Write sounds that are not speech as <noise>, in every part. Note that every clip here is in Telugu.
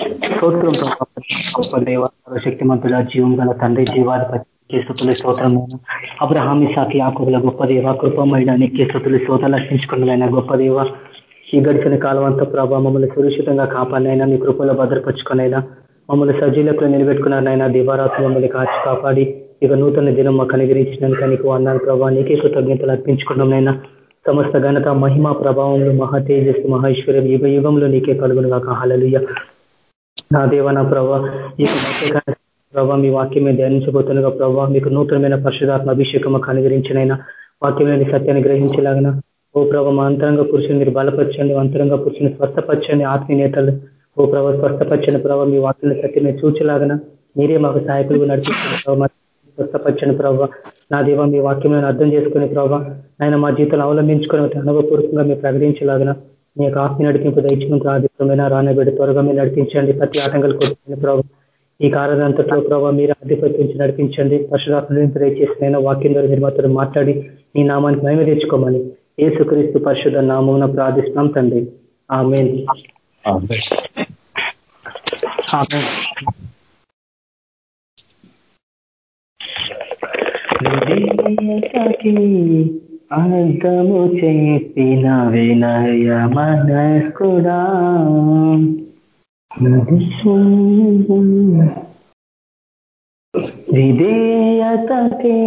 స్తోత్రం గొప్ప దేవ శక్తిమంతుల జీవం గల తండ్రి జీవాధిపతి కేసుతులు స్తోత్రమైన అబ్రహామి సాకి ఆకుల గొప్ప దేవ కృపమైన నిత్య స్థుతులు స్తోత్రాలు అర్పించుకున్నదైనా గొప్ప దేవ ఈ గడిచిన కాలం అంతా ప్రభావ మమ్మల్ని సురక్షితంగా కాపాడినైనా మీ కృపలో భద్రపరుచుకునైనా మమ్మల్ని సజీలకు నిలబెట్టుకున్నారనైనా దివారాత్రి మమ్మల్ని కాచి కాపాడి ఇక నూతన దినం మాకు అనుగ్రహించినందుకు నీకు అన్నాను ప్రభావ నీకే కృతజ్ఞతలు అర్పించుకున్నాంనైనా సమస్త ఘనత మహిమా ప్రభావంలో మహా తేజస్సు మహేశ్వర్యం యుగ యుగంలో నీకే కలుగునుగా హాలలుయ్య నా దేవ నా ప్రభా ఈ ప్రభావ మీ వాక్యమే ధ్యానించబోతుండగా ప్రభావ మీకు నూతనమైన పరిశుధాత్మ అభిషేకం మాకు అనుగ్రహించినైనా వాక్యమైన సత్యాన్ని గ్రహించలాగిన ఓ ప్రభావ మా అంతరంగ పురుషుని మీరు బలపరచండి అంతరంగ పురుషుని స్వస్థపరచండి ఆత్మీయతలు ఓ ప్రభావ స్వస్థపరచని ప్రభావ మీ వాక్యం సత్యమే చూచలాగన మీరే మాకు సహాయకులు నడిపించండి ప్రభావ స్వస్థపరచని ప్రభావ నా దేవ మీ వాక్యం అర్థం చేసుకునే ప్రభావ ఆయన మా జీవితాలు అవలంబించుకుని అనుభవపూర్వకంగా మీరు ప్రకటించలాగిన మీ యొక్క ఆత్మ నడిపింపు దయచిన ప్రాధిత్వమైన రానబెడి త్వరగా మీరు నడిపించండి. ప్రతి ఆటంకాలు కొట్టించండి ప్రభావ ఈ కారణంతట్లో ప్రభావ మీరు ఆధిపత్యించి నడిపించండి. పరశురాత్మ దయచేసిన వాక్యం ద్వారా మీరు మాత్రం మాట్లాడి ఈ నామానికి మేము తెచ్చుకోమని ఏసుక్రీస్తు పరిశుధ నామం ప్రార్థిస్తున్నాం తండ్రి. ఆమె అంతము చేసిన వినయ మనస్కుడా విధేయతకే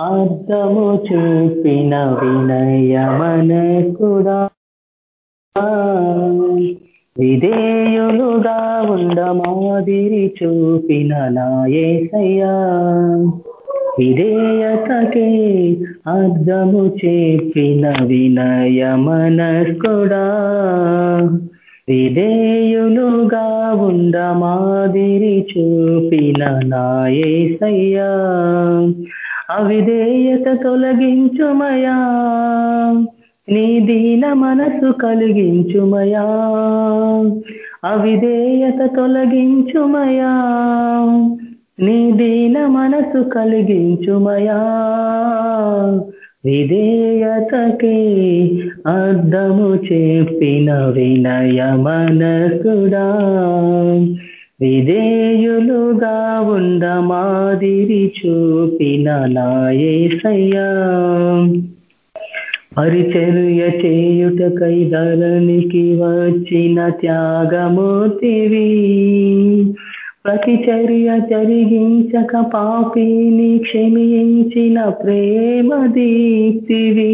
అర్థము చూపిన వినయ మనస్కుడా విధేయులుగా ఉండ మాదిరి చూపిన నాయసయ్యా. విధేయతకే అర్థము చెప్పిన వినయ మనస్కుడా. విధేయులుగా ఉండ మాదిరి చూపిన నాయసయ్యా. అవిధేయత తొలగించుమయా. నీ దీన మనసు కలిగించుమయా. అవిధేయత తొలగించుమయా. నీ దీన మనసు కలిగించుమయా. విధేయతకే అర్థము చెప్పిన వినయ మనసుడా. విధేయులుగా ఉండ మాదిరి చూపిన నాయసయ్యా. పరిచర్య చేయుటకై ధరణికి వచ్చిన త్యాగమూర్తివి. ప్రతిచర్య జరిగించక పాపిని క్షమించిన ప్రేమ దీప్తివి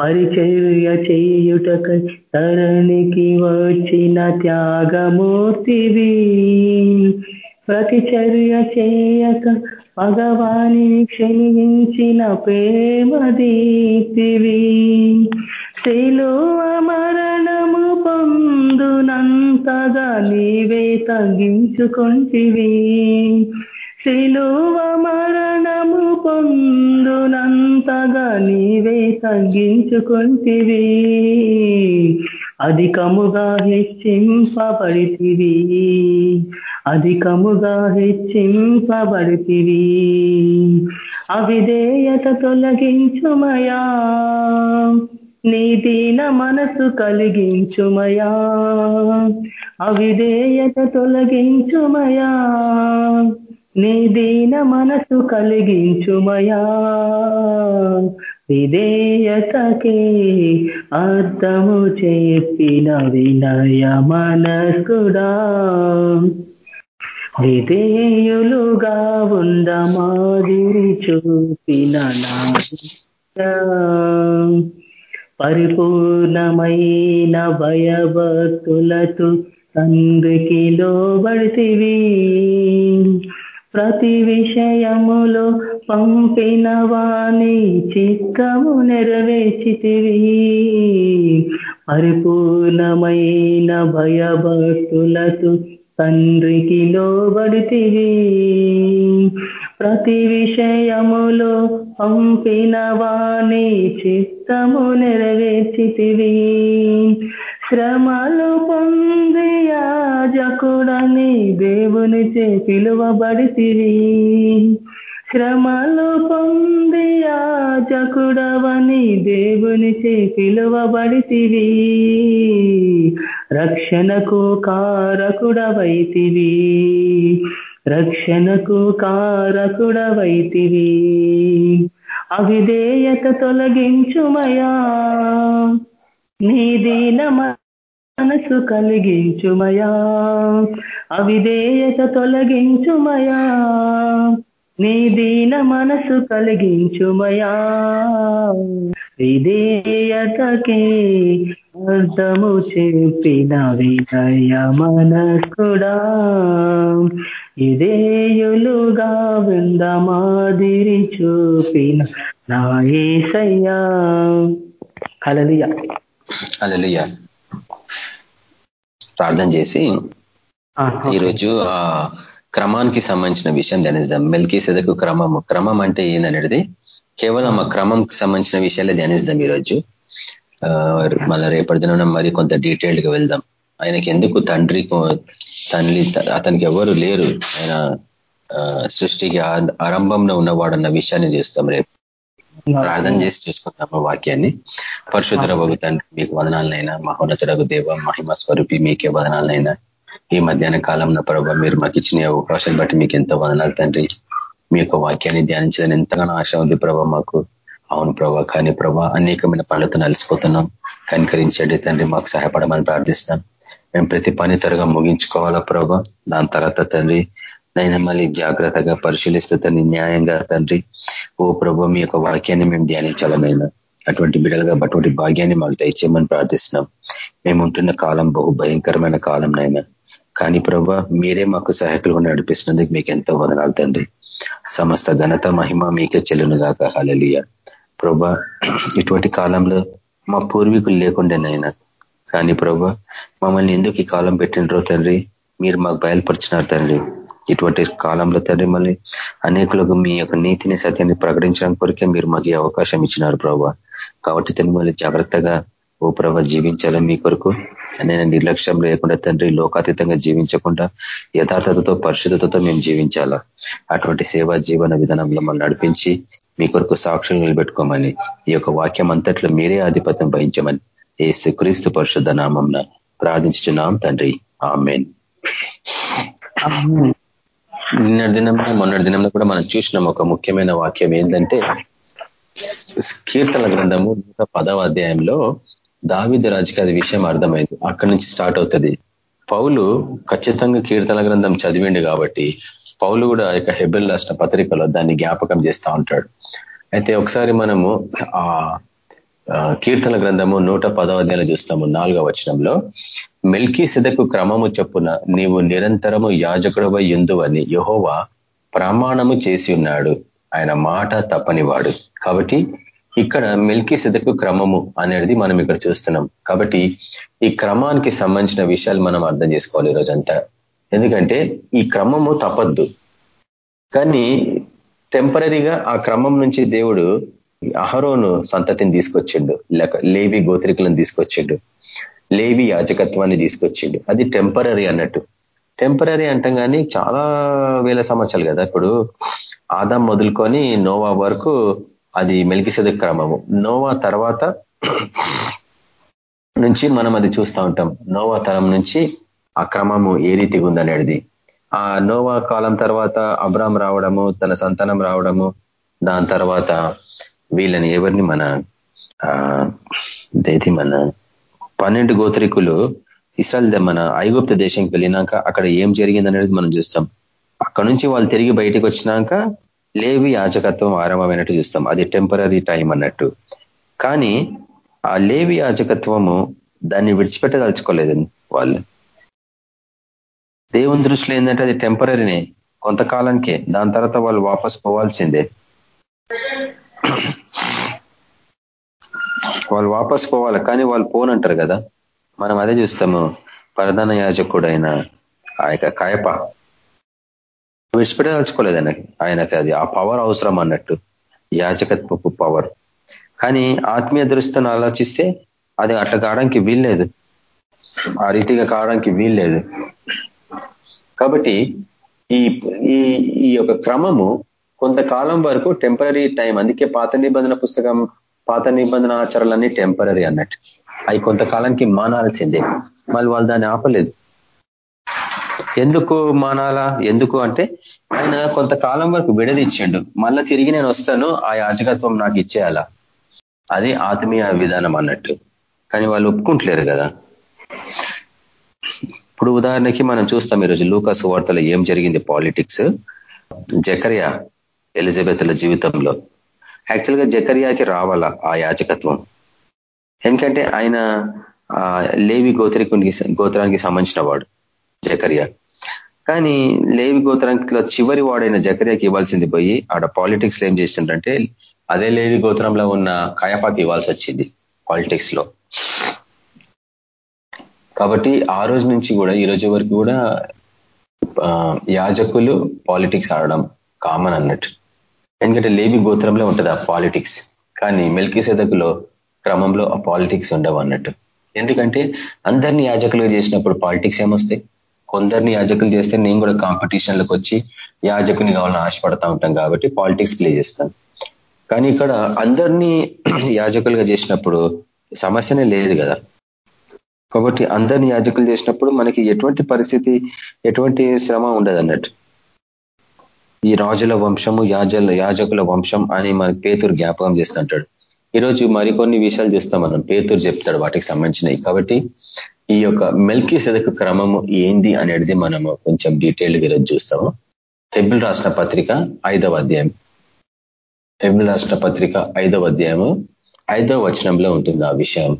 పరిచర్య చేయుటకై తరణికి వచ్చిన త్యాగమూర్తివి. ప్రతిచర్య చేయక భగవాని క్షమించిన ప్రేమ దీప్తివి శిలువ మరణము పొందునంతగా నీవే తగ్గించుకొంటివి. శిలువ మరణము పొందునంతగా నీవే తగ్గించుకొంటివి. అధికముగా హెచ్చింపబడితివి. అధికముగా హెచ్చింపబడితివి. అవిధేయత తొలగించుమయా. నీదీన మనసు కలిగించుమయా. అవిధేయత తొలగించుమయా. నీదీన మనసు కలిగించుమయా. విధేయతకే అర్థము చెప్పిన వినయ మనస్కుడా విధేయులుగా ఉంద మాదిరి చూపిన నా పరిపూర్ణమైన భయభక్తులతో తండ్రికి లోబడితివి. ప్రతి విషయములో పంపిన వాణి చిత్తము నెరవేర్చితివి. పరిపూర్ణమైన భయభక్తులతో తండ్రికి లోబడితివి. ప్రతి విషయములో పంపిన వాణి చిత్తము నెరవేర్చితివి. శ్రమలు పొంది యాజకుడని దేవునిచే పిలువబడితివి. శ్రమలు పొంది యాజకుడవని దేవునిచే పిలువబడితివి. రక్షణకు కారకుడవైతివి. రక్షణకు కారకుడవైతివి. అవిధేయత తొలగించుమయా నీ దీన మనసు కలిగించుమయా అవిధేయత తొలగించుమయా నీ దీన మనసు కలిగించుమయా విధేయతకే అర్థము చెప్పిన విధయ మనస్కుడా. ఇదేయులుగా విందమాదిరి చూపిన నా ఏసయ్యా. హల్లెలూయా. ప్రార్థన చేసి ఈరోజు ఆ క్రమానికి సంబంధించిన విషయం ధ్యానిద్దాం. మెల్కీ సెదకు క్రమము క్రమం అంటే ఏందనేది? కేవలం ఆ క్రమంకి సంబంధించిన విషయాలే ధ్యానిద్దాం ఈరోజు. మళ్ళీ రేపటి దిన మరి కొంత డీటెయిల్డ్గా వెళ్దాం. ఆయనకి ఎందుకు తండ్రి తల్లి అతనికి ఎవరు లేరు. ఆయన సృష్టికి ఆరంభంలో ఉన్నవాడు అన్న విషయాన్ని చేస్తాం రేపు. ప్రార్థన చేసి చూసుకుంటాము వాక్యాన్ని? పరశుధర బగు తండ్రి మీకు వదనాలనైనా మహోన్నతుడగు దేవ మహిమ స్వరూపి మీకే వదనాలనైనా ఈ మధ్యాహ్న కాలంలో ప్రభావ మీరు మాకు ఇచ్చిన అవకాశాన్ని బట్టి మీకు ఎంతో వదనాలు తండ్రి. మీ యొక్క వాక్యాన్ని ధ్యానించాలని ఎంతగానో ఆశ ఉంది ప్రభా మాకు. అవును ప్రభా కానీ ప్రభా అనేకమైన పనులతో నలిసిపోతున్నాం. కనికరించండి తండ్రి మాకు సహాయపడమని ప్రార్థిస్తాం మేము ప్రతి పని త్వరగా ముగించుకోవాలా ప్రభా? దాని తర్వాత తండ్రి నైనా మళ్ళీ జాగ్రత్తగా పరిశీలిస్తే తండ్రి న్యాయంగా తండ్రి ఓ ప్రభు మీ యొక్క వాక్యాన్ని మేము ధ్యానించాలనైనా అటువంటి బిడలుగా అటువంటి భాగ్యాన్ని మాకు దయచేయమని ప్రార్థిస్తున్నాం. మేము ఉంటున్న కాలం బహు భయంకరమైన కాలం నైనా. కానీ ప్రభా మీరే మాకు సహాయకులుగా నడిపిస్తున్నందుకు మీకు ఎంతో వదనాలు తండ్రి. సమస్త ఘనత మహిమ మీకే చెల్లును దాకా హలలియ ప్రభా ఇటువంటి కాలంలో మా పూర్వీకులు లేకుండానైనా కానీ ప్రభా మమ్మల్ని ఎందుకు ఈ కాలం పెట్టినరో తండ్రి మీరు మాకు బయలుపరిచినారు తండ్రి. ఇటువంటి కాలంలో తండ్రి మళ్ళీ అనేకులకు మీ యొక్క నీతిని సత్యాన్ని ప్రకటించడం కొరికే మీరు మాకు అవకాశం ఇచ్చినారు ప్రభా. కాబట్టి తండ్రి మళ్ళీ జాగ్రత్తగా ఓ ప్రభ జీవించాలని మీ కొరకు. నేను నిర్లక్ష్యం లేకుండా తండ్రి లోకాతీతంగా జీవించకుండా యథార్థతతో పరిశుద్ధతతో మేము జీవించాలా? అటువంటి సేవా జీవన విధానంలో మనం నడిపించి మీ కొరకు సాక్షులు నిలబెట్టుకోమని ఈ యొక్క వాక్యం అంతట్లో మీరే ఆధిపత్యం వహించమని ఏ సుక్రీస్తు పరిశుద్ధ నామంన ప్రార్థించున్నాం తండ్రి. ఆమెన్. నిన్నటి దినంలో మొన్నటి దినంలో కూడా మనం చూసినాం ఒక ముఖ్యమైన వాక్యం ఏంటంటే కీర్తన గ్రంథము నూట పదవ అధ్యాయంలో దావిద రాజుకి అది విషయం అర్థమైంది. అక్కడి నుంచి స్టార్ట్ అవుతుంది. పౌలు ఖచ్చితంగా కీర్తన గ్రంథం చదివిండు కాబట్టి పౌలు కూడా యొక్క హెబెల్ రాష్ట్ర పత్రికలో దాన్ని జ్ఞాపకం చేస్తూ ఉంటాడు. అయితే ఒకసారి మనము ఆ కీర్తన గ్రంథము నూట పదవ అధ్యాయులు చూస్తాము నాలుగవ వచనంలో. మెల్కీ సిదకు క్రమము చొప్పున నీవు నిరంతరము యాజకుడవై ఎందువని యహోవా ప్రమాణము చేసి ఉన్నాడు. ఆయన మాట తప్పనివాడు. కాబట్టి ఇక్కడ మెల్కీ సిదకు క్రమము అనేది మనం ఇక్కడ చూస్తున్నాం. కాబట్టి ఈ క్రమానికి సంబంధించిన విషయాలు మనం అర్థం చేసుకోవాలి ఈరోజంతా. ఎందుకంటే ఈ క్రమము తప్పద్దు. కానీ టెంపరీగా ఆ క్రమం నుంచి దేవుడు అహరోను సంతతిని తీసుకొచ్చిండు. లేక లేవి గోత్రికులను తీసుకొచ్చిండు. లేవి యాజకత్వాన్ని తీసుకొచ్చిండు. అది టెంపరీ అన్నట్టు. టెంపరీ అంటాం కానీ చాలా వేల సంవత్సరాలు కదా. ఇప్పుడు ఆదాం మొదలుకొని నోవా వరకు అది మెలికిసెదక్ క్రమము. నోవా తర్వాత <clears throat> నుంచి మనం అది చూస్తూ ఉంటాం. నోవా తరం నుంచి ఆ క్రమము ఏ రీతిగా ఉందనేది. ఆ నోవా కాలం తర్వాత అబ్రామ్ రావడము తన సంతానం రావడము దాని తర్వాత వీళ్ళని ఎవరిని మన దేది మన పన్నెండు గోత్రికులు ఇస్రాయల్ మన ఐగుప్త దేశంకి వెళ్ళినాక అక్కడ ఏం జరిగిందనేది మనం చూస్తాం. అక్కడ నుంచి వాళ్ళు తిరిగి బయటకు వచ్చినాక లేవి యాజకత్వం ఆరంభమైనట్టు చూస్తాం. అది టెంపరీ టైం అన్నట్టు. కానీ ఆ లేవి యాజకత్వము దాన్ని విడిచిపెట్టదలుచుకోలేదు వాళ్ళు. దేవుని దృష్టిలో ఏంటంటే అది టెంపరీనే కొంతకాలానికే. దాని తర్వాత వాళ్ళు వాపస్ పోవాల్సిందే. వాళ్ళు వాపస్ పోవాలి కానీ వాళ్ళు పోనంటారు కదా. మనం అదే చూస్తాము ప్రధాన యాజకుడైన ఆ యొక్క కాయప. విడిచిపెట్టదలుచుకోలేదు ఆయనకి ఆయనకి అది ఆ పవర్ అవసరం అన్నట్టు యాజకత్వపు పవర్ కానీ ఆత్మీయ దృష్టిని ఆలోచిస్తే అది అట్లా కావడానికి వీల్లేదు. ఆ రీతిగా కావడానికి వీల్లేదు. కాబట్టి ఈ ఈ యొక్క క్రమము కొంతకాలం వరకు టెంపరీ టైం అందుకే పాత నిబంధన పుస్తకం పాత నిబంధన ఆచారాలన్నీ టెంపరీ అన్నట్టు. అవి కొంతకాలానికి మానాల్సిందే. మళ్ళీ వాళ్ళు దాన్ని ఆపలేదు. ఎందుకు మానాలా? ఎందుకు అంటే ఆయన కొంతకాలం వరకు విడదిచ్చిండు మళ్ళా తిరిగి నేను వస్తాను ఆ యాజకత్వం నాకు ఇచ్చేయాలా. అది ఆత్మీయ విధానం అన్నట్టు. కానీ వాళ్ళు ఒప్పుకుంటలేరు కదా. ఇప్పుడు ఉదాహరణకి మనం చూస్తాం ఈరోజు లూకాస్ వార్తలో ఏం జరిగింది పాలిటిక్స్. జకరియా ఎలిజబెత్ల జీవితంలో. యాక్చువల్గా జకరియాకి రావాలా ఆ యాచకత్వం? ఎందుకంటే ఆయన లేవి గోత్రికునికి గోత్రానికి సంబంధించిన వాడు జకరియా. కానీ లేవి గోత్రంలో చివరి వాడైన జకరియాకి ఇవ్వాల్సింది పోయి ఆడ పాలిటిక్స్ ఏం చేసిందంటే అదే లేవి గోత్రంలో ఉన్న కాయపాకి ఇవ్వాల్సి వచ్చింది పాలిటిక్స్లో కాబట్టి ఆ రోజు నుంచి కూడా ఈ రోజు వరకు కూడా యాజకులు పాలిటిక్స్ ఆడడం కామన్ అన్నట్టు. ఎందుకంటే లేవి గోత్రంలో ఉంటుంది ఆ పాలిటిక్స్ కానీ మెల్కీ క్రమంలో ఆ పాలిటిక్స్ ఉండవు అన్నట్టు. ఎందుకంటే అందరినీ యాజకులు చేసినప్పుడు పాలిటిక్స్ ఏమొస్తాయి? కొందరిని యాజకులు చేస్తే నేను కూడా కాంపిటీషన్లకు వచ్చి యాజకుని కావాలని ఆశపడతా ఉంటాం కాబట్టి పాలిటిక్స్ ప్లే చేస్తాను. కానీ ఇక్కడ అందరినీ <clears throat> యాజకులుగా చేసినప్పుడు సమస్యనే లేదు కదా. కాబట్టి అందరిని యాజకులు చేసినప్పుడు మనకి ఎటువంటి పరిస్థితి ఎటువంటి శ్రమ ఉండదు అన్నట్టు. ఈ రాజుల వంశము యాజల యాజకుల వంశం అని మనకి పేతురు జ్ఞాపకం చేస్తుంటాడు. ఈరోజు మరికొన్ని విషయాలు చేస్తాం మనం పేతురు చెప్తాడు వాటికి సంబంధించినవి. కాబట్టి ఈ యొక్క మెల్కీ సెదకు క్రమము ఏంది అనేది మనము కొంచెం డీటెయిల్గా ఈరోజు చూస్తాము. హెబిల్ రాష్ట్ర పత్రిక ఐదవ అధ్యాయం. హెబిల్ రాష్ట్ర పత్రిక ఐదవ అధ్యాయము ఐదవ వచనంలో ఉంటుంది ఆ విషయం.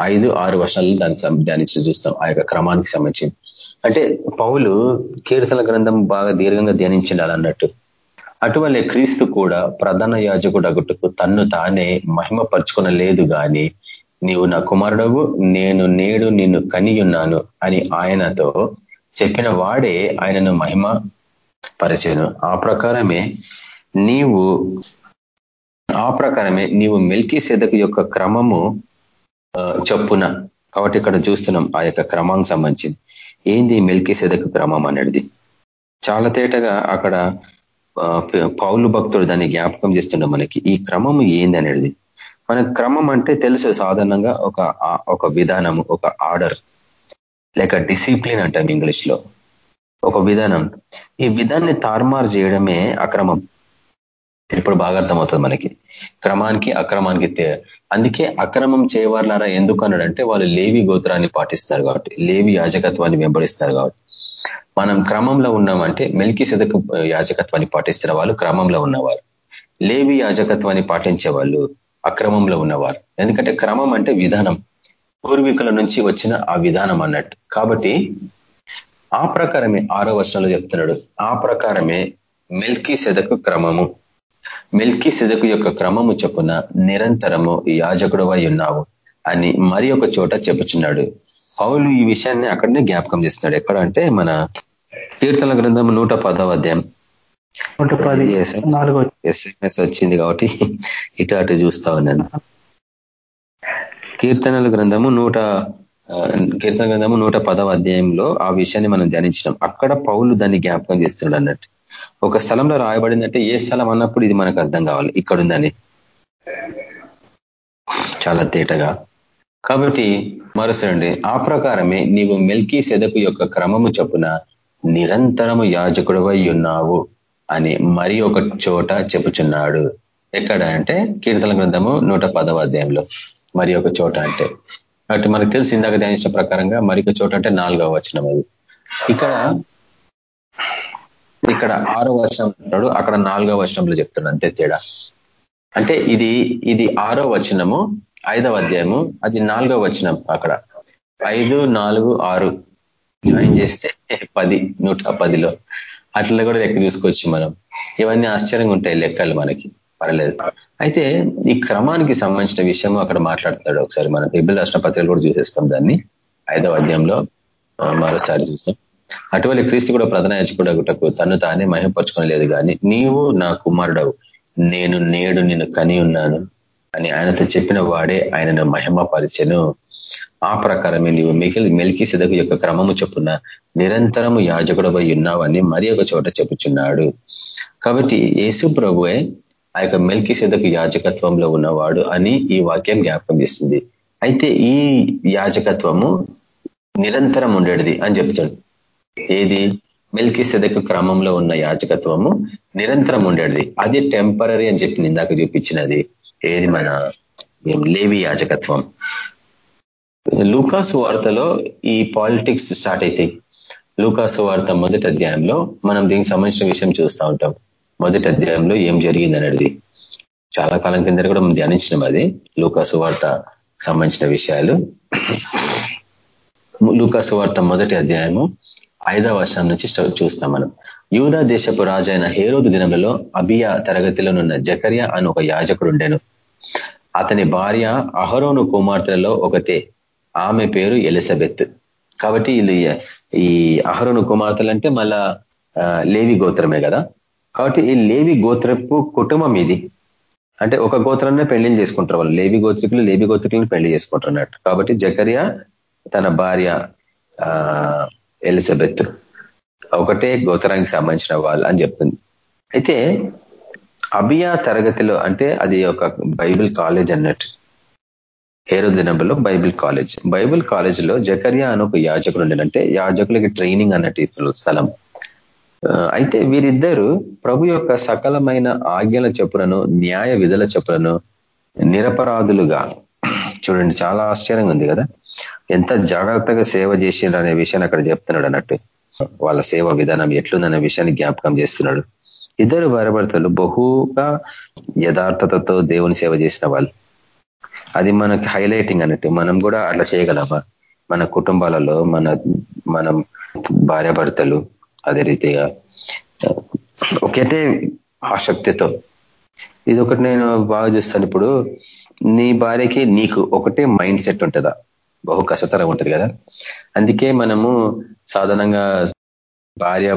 ఐదు ఆరు వర్షాలు దాన్ని ధ్యానించి చూస్తాం ఆ యొక్క క్రమానికి సంబంధించింది అంటే పౌలు కీర్తన గ్రంథం బాగా దీర్ఘంగా ధ్యానించాలి అన్నట్టు అటువలే క్రీస్తు కూడా ప్రధాన యాజకుడు అగుటకు తన్ను తానే మహిమపరుచుకున్న లేదు గాని నీవు నా కుమారుడవు నేను నేడు నిన్ను కనియున్నాను అని ఆయనతో చెప్పిన వాడే ఆయనను మహిమ పరిచయను ఆ ప్రకారమే నీవు ఆ ప్రకారమే నీవు మెల్కీ సెదకు యొక్క క్రమము చెప్పున. కాబట్టి ఇక్కడ చూస్తున్నాం ఆ యొక్క క్రమానికి సంబంధించింది. ఏంది మెల్కీ సెదక్ క్రమం అనేది చాలా తేటగా అక్కడ పౌలు భక్తుడు దాన్ని జ్ఞాపకం చేస్తుండే మనకి. ఈ క్రమం ఏంది అనేది మన క్రమం అంటే తెలుసు సాధారణంగా ఒక ఒక విధానము ఒక ఆర్డర్. లేక డిసిప్లిన్ అంటాం ఇంగ్లీష్లో ఒక విధానం. ఈ విధాన్ని తారుమారు చేయడమే అక్రమం. ఇప్పుడు బాగా అర్థమవుతుంది మనకి. క్రమానికి అక్రమానికి అందుకే అక్రమం చేయవారులారా ఎందుకు అన్నాడంటే వాళ్ళు లేవి గోత్రాన్ని పాటిస్తారు కాబట్టి లేవి యాజకత్వాన్ని వెంబడిస్తారు కాబట్టి. మనం క్రమంలో ఉన్నామంటే మెల్కి సెదకు యాజకత్వాన్ని పాటిస్తున్న వాళ్ళు క్రమంలో ఉన్నవారు. లేవి యాజకత్వాన్ని పాటించే వాళ్ళు అక్రమంలో ఉన్నవారు. ఎందుకంటే క్రమం అంటే విధానం. పూర్వీకుల నుంచి వచ్చిన ఆ విధానం అన్నట్టు. కాబట్టి ఆ ప్రకారమే ఆరో వర్షంలో చెప్తున్నాడు. ఆ ప్రకారమే మెల్కీ సెదకు క్రమము. మెల్కీ సెదకు యొక్క క్రమము చెప్పున నిరంతరము యాజకుడవై ఉన్నావు అని మరి ఒక చోట చెప్పుచున్నాడు. పౌలు ఈ విషయాన్ని అక్కడనే జ్ఞాపకం చేస్తున్నాడు. ఎక్కడ అంటే మన కీర్తన గ్రంథం నూట పదవ అధ్యాయం. ఎస్ఎంఎస్ వచ్చింది కాబట్టి ఇటు అటు చూస్తా ఉన్నాను. కీర్తనల గ్రంథము నూట కీర్తన గ్రంథము నూట పదవ అధ్యాయంలో ఆ విషయాన్ని మనం ధ్యానించినాం. అక్కడ పౌలు దాన్ని జ్ఞాపకం చేస్తున్నాడు అన్నట్టు. ఒక స్థలంలో రాయబడిందంటే ఏ స్థలం అన్నప్పుడు ఇది మనకు అర్థం కావాలి. ఇక్కడ ఉందని చాలా తేటగా. కాబట్టి మరుసండి ఆ ప్రకారమే నీవు మెల్కీ సెదకు యొక్క క్రమము చొప్పున నిరంతరము యాజకుడవై ఉన్నావు అని మరి ఒక చోట చెప్పుచున్నాడు. ఎక్కడ అంటే కీర్తన గ్రంథము నూట పదవ అధ్యాయంలో. మరి ఒక చోట అంటే. కాబట్టి మనకు తెలిసి ఇందాక ధ్యానించిన ప్రకారంగా మరి చోట అంటే నాలుగవ వచనం అది ఇక్కడ ఇక్కడ ఆరో వర్షం అంటాడు అక్కడ నాలుగో వర్షంలో చెప్తున్నాడు అంతే తేడా. అంటే ఇది ఇది ఆరో వచనము ఐదవ అధ్యాయము అది నాలుగో వచనం అక్కడ. ఐదు నాలుగు ఆరు. జాయిన్ చేస్తే పది నూట పదిలో. అట్లా కూడా లెక్క చూసుకోవచ్చు మనం. ఇవన్నీ ఆశ్చర్యంగా ఉంటాయి లెక్కలు మనకి. పర్లేదు. అయితే ఈ క్రమానికి సంబంధించిన విషయం అక్కడ మాట్లాడుతున్నాడు ఒకసారి మనం. బిబ్బుల రాష్ట్ర పత్రికలు కూడా చూసేస్తాం దాన్ని. ఐదవ అధ్యాయంలో మరోసారి చూస్తాం. అటువంటి క్రీస్తు కూడా ప్రధాన యాచకుడగుటకు తను తానే మహిమపరచుకోలేదు కానీ నీవు నా కుమారుడవు. నేను నేడు నిన్ను కని ఉన్నాను అని ఆయనతో చెప్పిన వాడే ఆయనను మహిమపరిచెను. ఆ ప్రకారమే నీవు మిగిలి మెల్కి సిదకు యొక్క క్రమము చెప్పున నిరంతరము యాజకుడవై ఉన్నావని మరి ఒక చోట చెప్పుచున్నాడు. కాబట్టి యేసు ప్రభువే ఆ యొక్క మెల్కి సిదకు యాజకత్వంలో ఉన్నవాడు అని ఈ వాక్యం జ్ఞాపకం చేస్తుంది. అయితే ఈ యాజకత్వము నిరంతరం ఉండేది అని చెప్తాడు ఏది? మెల్కి సెదకు క్రమంలో ఉన్న యాజకత్వము నిరంతరం ఉండేది. అది టెంపరీ అని చెప్పి ఇందాక చూపించినది ఏది మన లేవి యాజకత్వం. లూకాసు వార్తలో ఈ పాలిటిక్స్ స్టార్ట్ అవుతాయి లూకాసు వార్త మొదటి అధ్యాయంలో మనం దీనికి సంబంధించిన విషయం చూస్తూ ఉంటాం. మొదటి అధ్యాయంలో ఏం జరిగింది అనేది. చాలా కాలం కింద కూడా మనం ధ్యానించినాం అది లూకాసు వార్త సంబంధించిన విషయాలు. లూకాసు వార్త మొదటి అధ్యాయము ఐదవ వర్షం నుంచి చూస్తాం మనం. యూదా దేశపు రాజైన హేరోదు దినములలో అబియా తరగతిలోనున్న జకర్య అని ఒక యాజకుడు ఉండెను అతని భార్య అహరోను కుమార్తెలలో ఒకతే. ఆమె పేరు ఎలిజబెత్. కాబట్టి ఇది ఈ అహరోను కుమార్తెలు అంటే మళ్ళా లేవి గోత్రమే కదా. కాబట్టి ఈ లేవి గోత్రపు కుటుంబం ఇది. అంటే ఒక గోత్రాన్ని పెళ్ళి చేసుకుంటారు వాళ్ళు. లేవి గోత్రికులు లేవి గోత్రికులను పెళ్ళి చేసుకుంటారు అన్నట్టు కాబట్టి జకరియా తన భార్య ఎలిజబెత్ ఒకటే గోత్రానికి సంబంధించిన వాళ్ళు అని చెప్తుంది. అయితే అభియా తరగతిలో అంటే అది ఒక బైబిల్ కాలేజ్ అన్నట్టు. హేరో దినంలో బైబిల్ కాలేజ్. బైబిల్ కాలేజ్లో జకరియా అని ఒక యాజకుడు ఉండేనంటే యాజకులకి ట్రైనింగ్ అన్నట్టు స్థలం. అయితే వీరిద్దరు ప్రభు యొక్క సకలమైన ఆజ్ఞల చెప్పులను న్యాయ విధుల చెప్పులను నిరపరాధులుగా చూడండి చాలా ఆశ్చర్యంగా ఉంది కదా? ఎంత జాగ్రత్తగా సేవ చేసిండ్రు అనే విషయాన్ని అక్కడ చెప్తున్నాడు అన్నట్టు. వాళ్ళ సేవ విధానం ఎట్లుందనే విషయాన్ని జ్ఞాపకం చేస్తున్నాడు. ఇద్దరు భార్యభర్తలు బహుగా యథార్థతతో దేవుని సేవ చేసిన వాళ్ళు. అది మనకి హైలైటింగ్ అన్నట్టు. మనం కూడా అట్లా చేయగలమా? మన కుటుంబాలలో మన మనం భార్యాభర్తలు అదే రీతిగా ఒకటే ఆసక్తితో ఇది ఒకటి నేను బాగా చూస్తాను ఇప్పుడు. నీ భార్యకి నీకు ఒకటే మైండ్ సెట్ ఉంటుందా? బహు కష్టతరం ఉంటుంది కదా. అందుకే మనము సాధారణంగా భార్య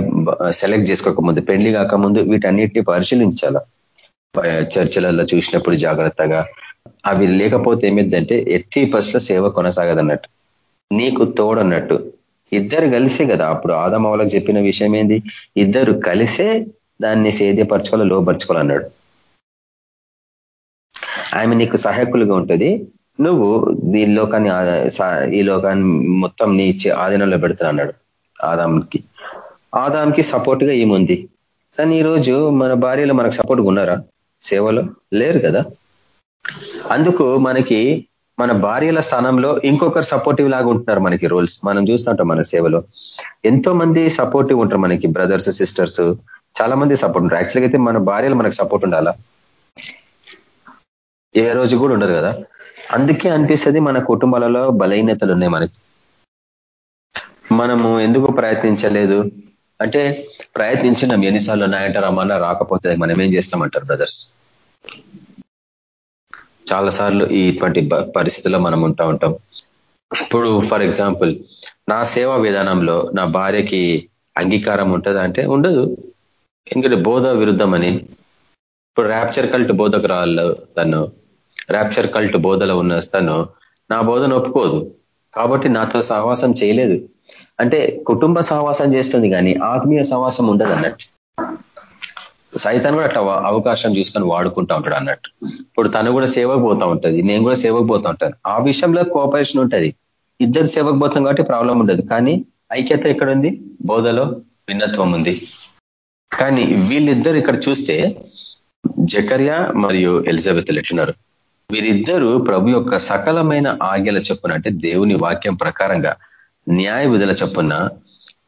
సెలెక్ట్ చేసుకోకముందు పెళ్ళి కాకముందు వీటన్నిటిని పరిశీలించాల. చర్చలలో చూసినప్పుడు జాగ్రత్తగా. అవి లేకపోతే ఏమిటంటే ఎట్టి ఫస్ట్ సేవ కొనసాగదన్నట్టు. నీకు తోడన్నట్టు. ఇద్దరు కలిసే కదా. అప్పుడు ఆదమవలకు చెప్పిన విషయం ఏంది? ఇద్దరు కలిసే దాన్ని సేద్యపరచుకోవాలి లోపరచుకోవాలన్నాడు ఆమె నీకు సహాయకులుగా ఉంటుంది. నువ్వు ఈ లోకాన్ని ఈ లోకాన్ని మొత్తం నీ ఆధీనంలో పెడతా అన్నాడు ఆదాంకి ఆదాంకి సపోర్ట్గా ఏముంది? కానీ ఈరోజు మన భార్యలు మనకు సపోర్ట్గా ఉన్నారా? సేవలో లేరు కదా. అందుకు మనకి మన భార్యల స్థానంలో ఇంకొకరు సపోర్టివ్ లాగా ఉంటున్నారు మనకి రోల్స్ మనం చూస్తుంటాం మన సేవలో. ఎంతో మంది సపోర్టివ్ ఉంటారు మనకి బ్రదర్స్ సిస్టర్స్ చాలా మంది సపోర్ట్ ఉంటారు. యాక్చువల్గా అయితే మన భార్యలు మనకు సపోర్ట్ ఉండాలా? ఏ రోజు కూడా ఉండదు కదా. అందుకే అనిపిస్తుంది మన కుటుంబాలలో బలహీనతలు ఉన్నాయి మనకి. మనము ఎందుకు ప్రయత్నించలేదు? అంటే ప్రయత్నించినాం ఎన్నిసార్లు ఉన్నాయంటారు అమ్మన్నా రాకపోతే మనం ఏం చేస్తామంటారు బ్రదర్స్? చాలా సార్లు ఇటువంటి పరిస్థితుల్లో మనం ఉంటా ఉంటాం. ఇప్పుడు ఫర్ ఎగ్జాంపుల్ నా సేవా విధానంలో నా భార్యకి అంగీకారం ఉంటుందా అంటే ఉండదు. ఎందుకంటే బోధ విరుద్ధమని. ఇప్పుడు ర్యాప్చర్ కల్ట్ బోధకు రాళ్ళు తను ర్యాప్చర్ కల్ట్ బోధలో ఉన్న తను నా బోధన ఒప్పుకోదు. కాబట్టి నాతో సహవాసం చేయలేదు. అంటే కుటుంబ సహవాసం చేస్తుంది కానీ ఆత్మీయ సహవాసం ఉండదు అన్నట్టు సైతాన్ కూడా అట్లా అవకాశం చూసుకొని వాడుకుంటా ఉంటాడు అన్నట్టు. ఇప్పుడు తను కూడా సేవకు పోతా ఉంటుంది. నేను కూడా సేవకు పోతా ఉంటాను. ఆ విషయంలో కోఆపరేషన్ ఉంటుంది. ఇద్దరు సేవకు పోతాం కాబట్టి ప్రాబ్లం ఉండదు. కానీ ఐక్యత ఎక్కడ ఉంది బోధలో భిన్నత్వం ఉంది. కానీ వీళ్ళిద్దరు ఇక్కడ చూస్తే జకర్యా మరియు ఎలిజబెత్లు ఎట్లున్నారు వీరిద్దరూ ప్రభు యొక్క సకలమైన ఆజ్ఞల చొప్పున అంటే దేవుని వాక్యం ప్రకారంగా న్యాయ విధుల చొప్పున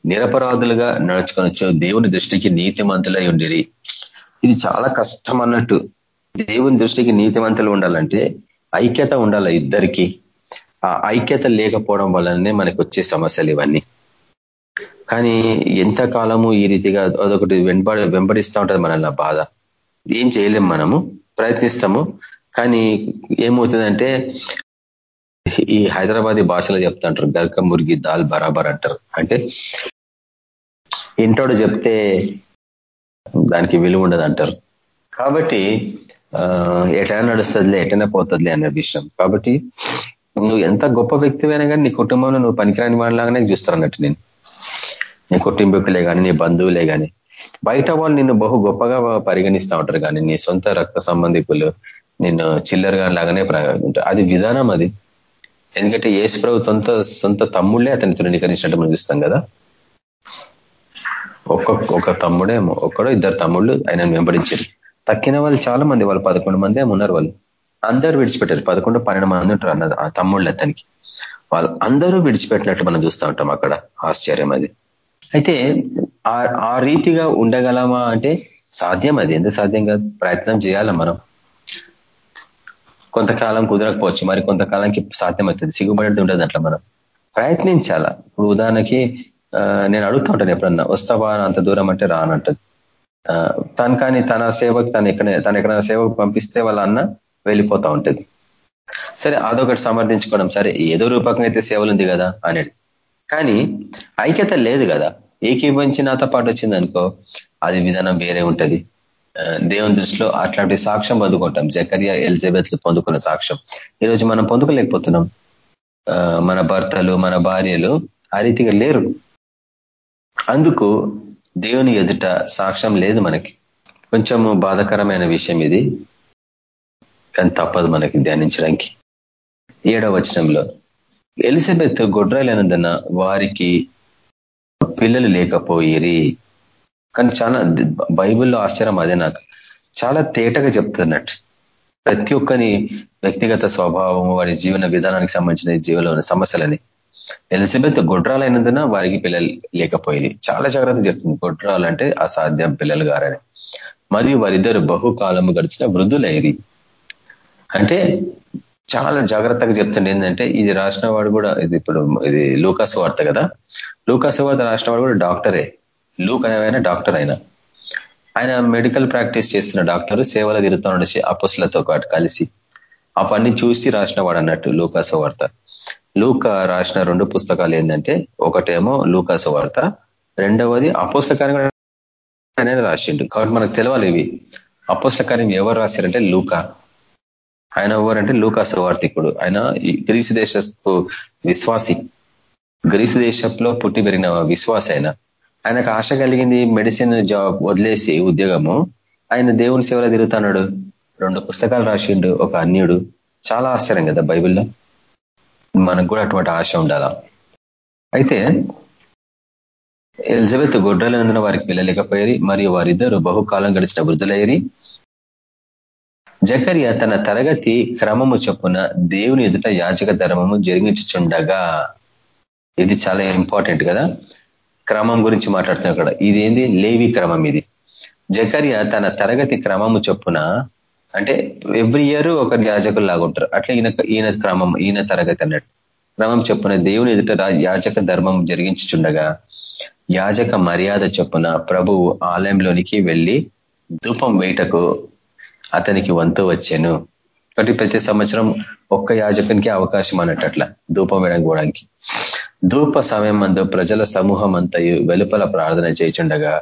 నిరపరాధులుగా నడుచుకొనొచ్చు దేవుని దృష్టికి నీతిమంతులై ఉండిరి. ఇది చాలా కష్టం అన్నట్టు. దేవుని దృష్టికి నీతివంతులు ఉండాలంటే ఐక్యత ఉండాలి ఇద్దరికి. ఆ ఐక్యత లేకపోవడం వల్లనే మనకు వచ్చే సమస్యలు ఇవన్నీ. కానీ ఎంత కాలము ఈ రీతిగా అదొకటి వెంబడి వెంబడిస్తూ ఉంటుంది మనల్ని బాధ. ఏం చేయలేం మనము ప్రయత్నిస్తాము. కానీ ఏమవుతుందంటే ఈ హైదరాబాదీ భాషలో చెప్తుంటారు గర్క మురిగి దాల్ బరాబర్ అంటారు. అంటే ఇంటోడు చెప్తే దానికి విలువ ఉండదు అంటారు. కాబట్టి ఎట్లా నడుస్తుందిలే ఎటైనా పోతుందిలే అనే విషయం. కాబట్టి నువ్వు ఎంత గొప్ప వ్యక్తివైనా కానీ నీ కుటుంబంలో నువ్వు పనికిరాని వాళ్ళలాగానే చూస్తారు అన్నట్టు నేను. నీ కుటుంబీకులే కానీ నీ బంధువులే కానీ. బయట వాళ్ళు నిన్ను బహు గొప్పగా పరిగణిస్తూ ఉంటారు కానీ నీ సొంత రక్త సంబంధికులు నిన్ను చిల్లరగా లాగానే అది విధానం అది. ఎందుకంటే ఏసు ప్రభు సొంత సొంత తమ్ముళ్ళే అతని తృణీకరించినట్టు మనం చూస్తాం కదా. ఒక్కొక్క ఒక తమ్ముడేమో ఒక్కడో ఇద్దరు తమ్ముళ్ళు ఆయన వెంబడించారు. తక్కిన వాళ్ళు చాలా మంది వాళ్ళు పదకొండు మంది ఉన్నారు వాళ్ళు. అందరూ విడిచిపెట్టారు. పదకొండు పన్నెండు మంది ఉంటారు అన్నది ఆ తమ్ముళ్ళు అతనికి. వాళ్ళు అందరూ విడిచిపెట్టినట్టు మనం చూస్తూ ఉంటాం అక్కడ ఆశ్చర్యం అది. అయితే ఆ రీతిగా ఉండగలమా అంటే సాధ్యం అది. ఎందుకు సాధ్యం కాదు? ప్రయత్నం చేయాలా మనం? కొంతకాలం కుదరకపోవచ్చు. మరి కొంతకాలానికి సాధ్యమవుతుంది. సిగ్గుపడేది ఉండదు అట్లా మనం. ప్రయత్నించాలా? ఇప్పుడు ఉదాహరణకి నేను అడుగుతూ ఉంటాను ఎప్పుడన్నా వస్తావా? అంత దూరం అంటే రానంటది తను కానీ తన సేవకు తను ఎక్కడ తను ఎక్కడైనా సేవకు పంపిస్తే వాళ్ళ అన్న వెళ్ళిపోతా ఉంటుంది. సరే అదొకటి సమర్థించుకోవడం. సరే ఏదో రూపకంగా అయితే సేవలు ఉంది కదా అనేది. కానీ ఐక్యత లేదు కదా. ఏకీభవించి నాతో పాటు వచ్చిందనుకో అది విధానం వేరే ఉంటది. దేవుని దృష్టిలో అట్లాంటి సాక్ష్యం పొందుకుంటాం. జకరియా ఎలిజబెత్లు పొందుకున్న సాక్ష్యం. ఈరోజు మనం పొందుకోలేకపోతున్నాం. మన భర్తలు మన భార్యలు ఆ రీతిగా లేరు. అందుకు దేవుని ఎదుట సాక్ష్యం లేదు మనకి. కొంచెము బాధకరమైన విషయం ఇది. కానీ తప్పదు మనకి ధ్యానించడానికి. ఏడవ వచనంలో ఎలిజబెత్ గొడ్రాలైనందున వారికి పిల్లలు లేకపోయిరి. కానీ చాలా బైబిల్లో ఆశ్చర్యం అదే నాకు. చాలా తేటగా చెప్తున్నట్టు. ప్రతి ఒక్కని వ్యక్తిగత స్వభావము వారి జీవన విధానానికి సంబంధించిన జీవన ఉన్న సమస్యలని. ఎలిజబెత్ గొడ్రాలైనందున వారికి పిల్లలు లేకపోయింది చాలా జాగ్రత్త చెప్తుంది. గొడ్రాలు అంటే అసాధ్యం పిల్లలు గారని. మరియు వారిద్దరు బహుకాలము గడిచిన వృద్ధులైరి. అంటే చాలా జాగ్రత్తగా చెప్తుండే ఏంటంటే ఇది రాసిన వాడు కూడా ఇది ఇప్పుడు ఇది లూకాసు వార్త కదా. లూకాసు వార్త రాసిన వాడు కూడా డాక్టరే. లూక్ అనేవైనా డాక్టర్ ఆయన ఆయన మెడికల్ ప్రాక్టీస్ చేస్తున్న డాక్టర్ సేవలు తిరుగుతున్నాడు అపస్సులతో పాటు కలిసి ఆ పని చూసి రాసిన వాడు అన్నట్టు లూకాసు వార్త. లూక రాసిన రెండు పుస్తకాలు ఏంటంటే ఒకటేమో లూకాసు వార్త రెండవది అపోస్తకార్యం ఆయన రాసిండు. కాబట్టి మనకు తెలవాలి ఇవి. అపోస్తకార్యం ఎవరు రాశారంటే లూక. ఆయన ఎవరంటే లూకాసు వార్తికుడు. ఆయన గ్రీసు దేశ విశ్వాసి. గ్రీసు దేశంలో పుట్టి పెరిగిన విశ్వాస ఆయన. ఆయనకు ఆశ కలిగింది మెడిసిన్ జాబ్ వదిలేసి ఉద్యోగము. ఆయన దేవుని సేవలో తిరుగుతున్నాడు. రెండు పుస్తకాలు రాసిండు ఒక అన్యుడు. చాలా ఆశ్చర్యం కదా బైబిల్లో. మనకు కూడా అటువంటి ఆశ ఉండాలా? అయితే ఎలిజబెత్ గొడ్డలనందున వారికి పిల్లలేకపోయేది మరియు వారిద్దరు బహుకాలం గడిచిన వృద్ధులయ్యేది. జకర్య తన తరగతి క్రమము చొప్పున దేవుని ఎదుట యాచక ధర్మము జరిగించుచుండగా. ఇది చాలా ఇంపార్టెంట్ కదా? క్రమం గురించి మాట్లాడుతున్నాం అక్కడ ఇదేంది? లేవి క్రమం ఇది. జకర్య తన తరగతి క్రమము చొప్పున అంటే ఎవ్రీ ఇయర్ ఒక యాజకులు లాగుంటారు అట్లా ఈయన ఈయన క్రమం ఈయన తరగతి అన్నట్టు. క్రమం చొప్పున దేవుని ఎదుట యాజక ధర్మం జరిగించుచుండగా యాజక మర్యాద చొప్పున ప్రభువు ఆలయంలోనికి వెళ్ళి ధూపం వేయటకు అతనికి వంతు వచ్చాను. కాబట్టి ప్రతి సంవత్సరం ఒక్క యాజకునికి అవకాశం అన్నట్టు అట్లా ధూపం వేయడానికి ధూప సమయం మందు ప్రజల సమూహం అంతయు వెలుపల ప్రార్థన చేయుచుండగా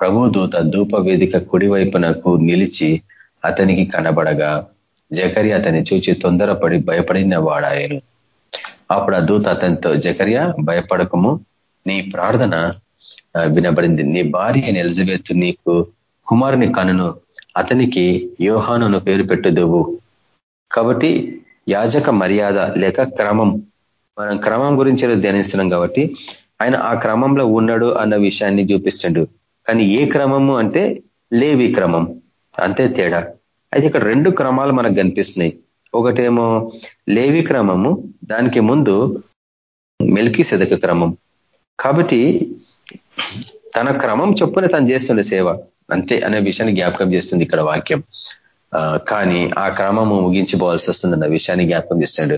ప్రభు దూత ధూప వేదిక కుడివైపునకు నిలిచి అతనికి కనబడగా జకరి అతని చూచి తొందరపడి భయపడిన వాడాయను. అప్పుడు ఆ దూత అతనితో జకరియా భయపడకము. నీ ప్రార్థన వినబడింది. నీ భార్య ఎలిజబెత్ నీకు కుమారుని కనును. అతనికి యోహానును పేరు పెట్టుదువు కాబట్టి యాజక మర్యాద లేక క్రమం. మనం క్రమం గురించి ధ్యానిస్తున్నాం కాబట్టి ఆయన ఆ క్రమంలో ఉన్నాడు అన్న విషయాన్ని చూపిస్తుండు. కానీ ఏ క్రమము అంటే లేవి క్రమం. అంతే తేడా. అయితే ఇక్కడ రెండు క్రమాలు మనకు కనిపిస్తున్నాయి. ఒకటేమో లేవి క్రమము దానికి ముందు మెల్కి సెదక క్రమం. కాబట్టి తన క్రమం చొప్పున తను చేస్తుండే సేవ అంతే అనే విషయాన్ని జ్ఞాపకం చేస్తుంది ఇక్కడ వాక్యం. కానీ ఆ క్రమము ముగించిపోవాల్సి వస్తుందన్న విషయాన్ని జ్ఞాపకం చేస్తాడు.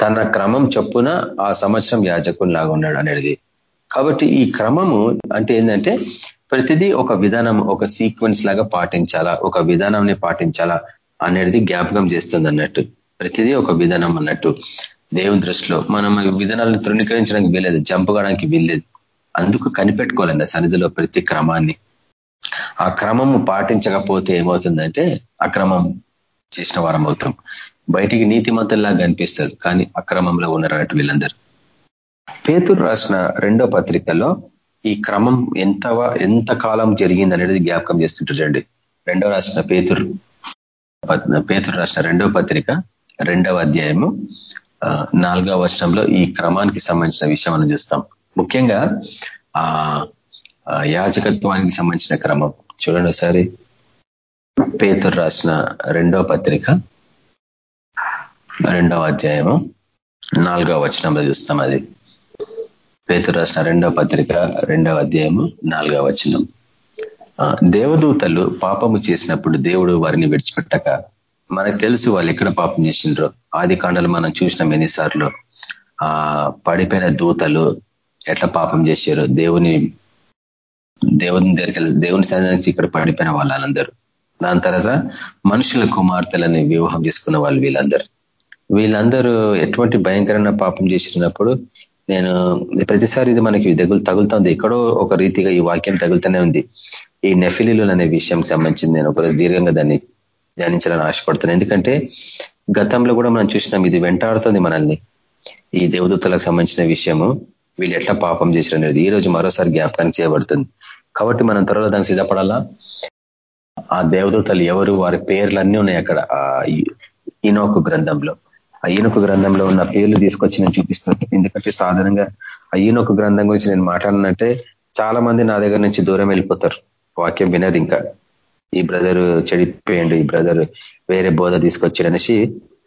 తన క్రమం చొప్పున ఆ సంవత్సరం యాజకుని లాగా ఉన్నాడు అనేది కాబట్టి ఈ క్రమము అంటే ఏంటంటే ప్రతిదీ ఒక విధానం ఒక సీక్వెన్స్ లాగా పాటించాలా ఒక విధానంని పాటించాలా అనేది జ్ఞాపకం చేస్తుంది అన్నట్టు ప్రతిదీ ఒక విధానం అన్నట్టు. దేవుని దృష్టిలో మనం విధానాలను తృణీకరించడానికి వీలేదు జంపుకోవడానికి వీల్లేదు. అందుకు కనిపెట్టుకోవాలండి సన్నిధిలో ప్రతి క్రమాన్ని. ఆ క్రమము పాటించకపోతే ఏమవుతుందంటే అక్రమం చేసిన వారం అవుతాం. బయటికి నీతిమంతుల్లాగా కనిపిస్తుంది కానీ అక్రమంలో ఉన్నారు వీళ్ళందరూ. పేతురు రాసిన రెండో పత్రికలో ఈ క్రమం ఎంత ఎంత కాలం జరిగింది అనేది జ్ఞాపకం చేస్తుంటారండి రెండో రాసిన పేతురు పేతురు రాసిన రెండో పత్రిక రెండవ అధ్యాయము నాలుగవ వర్షంలో ఈ క్రమానికి సంబంధించిన విషయం మనం చూస్తాం. ముఖ్యంగా ఆ యాజకత్వానికి సంబంధించిన క్రమం. చూడండి ఒకసారి. పేతురు రాసిన రెండవ పత్రిక రెండవ అధ్యాయము నాలుగవ వచనంలో చూస్తాం అది. పేతురు రాసిన రెండవ పత్రిక రెండవ అధ్యాయము నాలుగవ వచనం. దేవదూతలు పాపము చేసినప్పుడు దేవుడు వారిని విడిచిపెట్టక మనకు తెలుసు వాళ్ళు ఎక్కడ పాపం చేసిండ్రో. ఆది కాండలు మనం చూసినాం ఎన్నిసార్లు. ఆ పడిపోయిన దూతలు ఎట్లా పాపం చేశారు దేవుని దేవుని దగ్గరికి దేవుని సన్నిధించి ఇక్కడ పడిపోయిన వాళ్ళందరూ. దాని తర్వాత మనుషుల కుమార్తెలని వివాహం చేసుకున్న వాళ్ళు వీళ్ళందరూ. వీళ్ళందరూ ఎటువంటి భయంకరమైన పాపం చేసినప్పుడు నేను ప్రతిసారి ఇది మనకి దగులు తగులుతుంది. ఎక్కడో ఒక రీతిగా ఈ వాక్యం తగులుతూనే ఉంది. ఈ నెఫిలీలు అనే విషయం సంబంధించింది నేను ఒకరోజు దీర్ఘంగా దాన్ని ధ్యానించాలని ఆశపడుతున్నాను ఎందుకంటే గతంలో కూడా మనం చూసినాం ఇది వెంటాడుతుంది మనల్ని. ఈ దేవదూతలకు సంబంధించిన విషయము వీళ్ళు ఎట్లా పాపం చేసినది ఈ రోజు మరోసారి జ్ఞాపకానికి చేయబడుతుంది. కాబట్టి మనం త్వరలో దానికి సిద్ధపడాలా? ఆ దేవదూతలు ఎవరు వారి పేర్లన్నీ ఉన్నాయి అక్కడ ఆ ఈనోకు గ్రంథంలో. ఆ ఈనొక గ్రంథంలో ఉన్న పేర్లు తీసుకొచ్చి నేను చూపిస్తున్నాను ఎందుకంటే సాధారణంగా ఆ ఈనొక గ్రంథం గురించి నేను మాట్లాడినంటే చాలా మంది నా దగ్గర నుంచి దూరం వెళ్ళిపోతారు. వాక్యం వినరు ఇంకా. ఈ బ్రదర్ చెడిపోయండి ఈ బ్రదర్ వేరే బోధ తీసుకొచ్చాడు అనేసి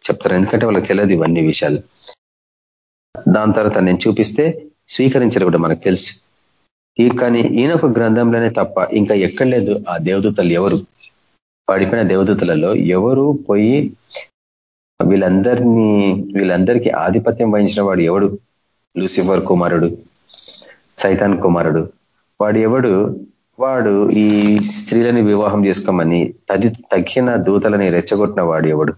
చెప్తారు. ఎందుకంటే వాళ్ళకి తెలియదు ఇవన్నీ విషయాలు. దాని తర్వాత నేను చూపిస్తే స్వీకరించరు కూడా మనకు తెలుసు. ఈ కానీ ఈయనొక గ్రంథంలోనే తప్ప ఇంకా ఎక్కడ లేదు ఆ దేవదూతలు ఎవరు? పడిపోయిన దేవదూతలలో ఎవరు పోయి వీళ్ళందరినీ వీళ్ళందరికీ ఆధిపత్యం వహించిన వాడు ఎవడు? లూసిఫర్ కుమారుడు సైతాన్ కుమారుడు. వాడు ఎవడు? వాడు ఈ స్త్రీలని వివాహం చేసుకోమని తది తగ్గిన దూతలని రెచ్చగొట్టిన వాడు ఎవడు?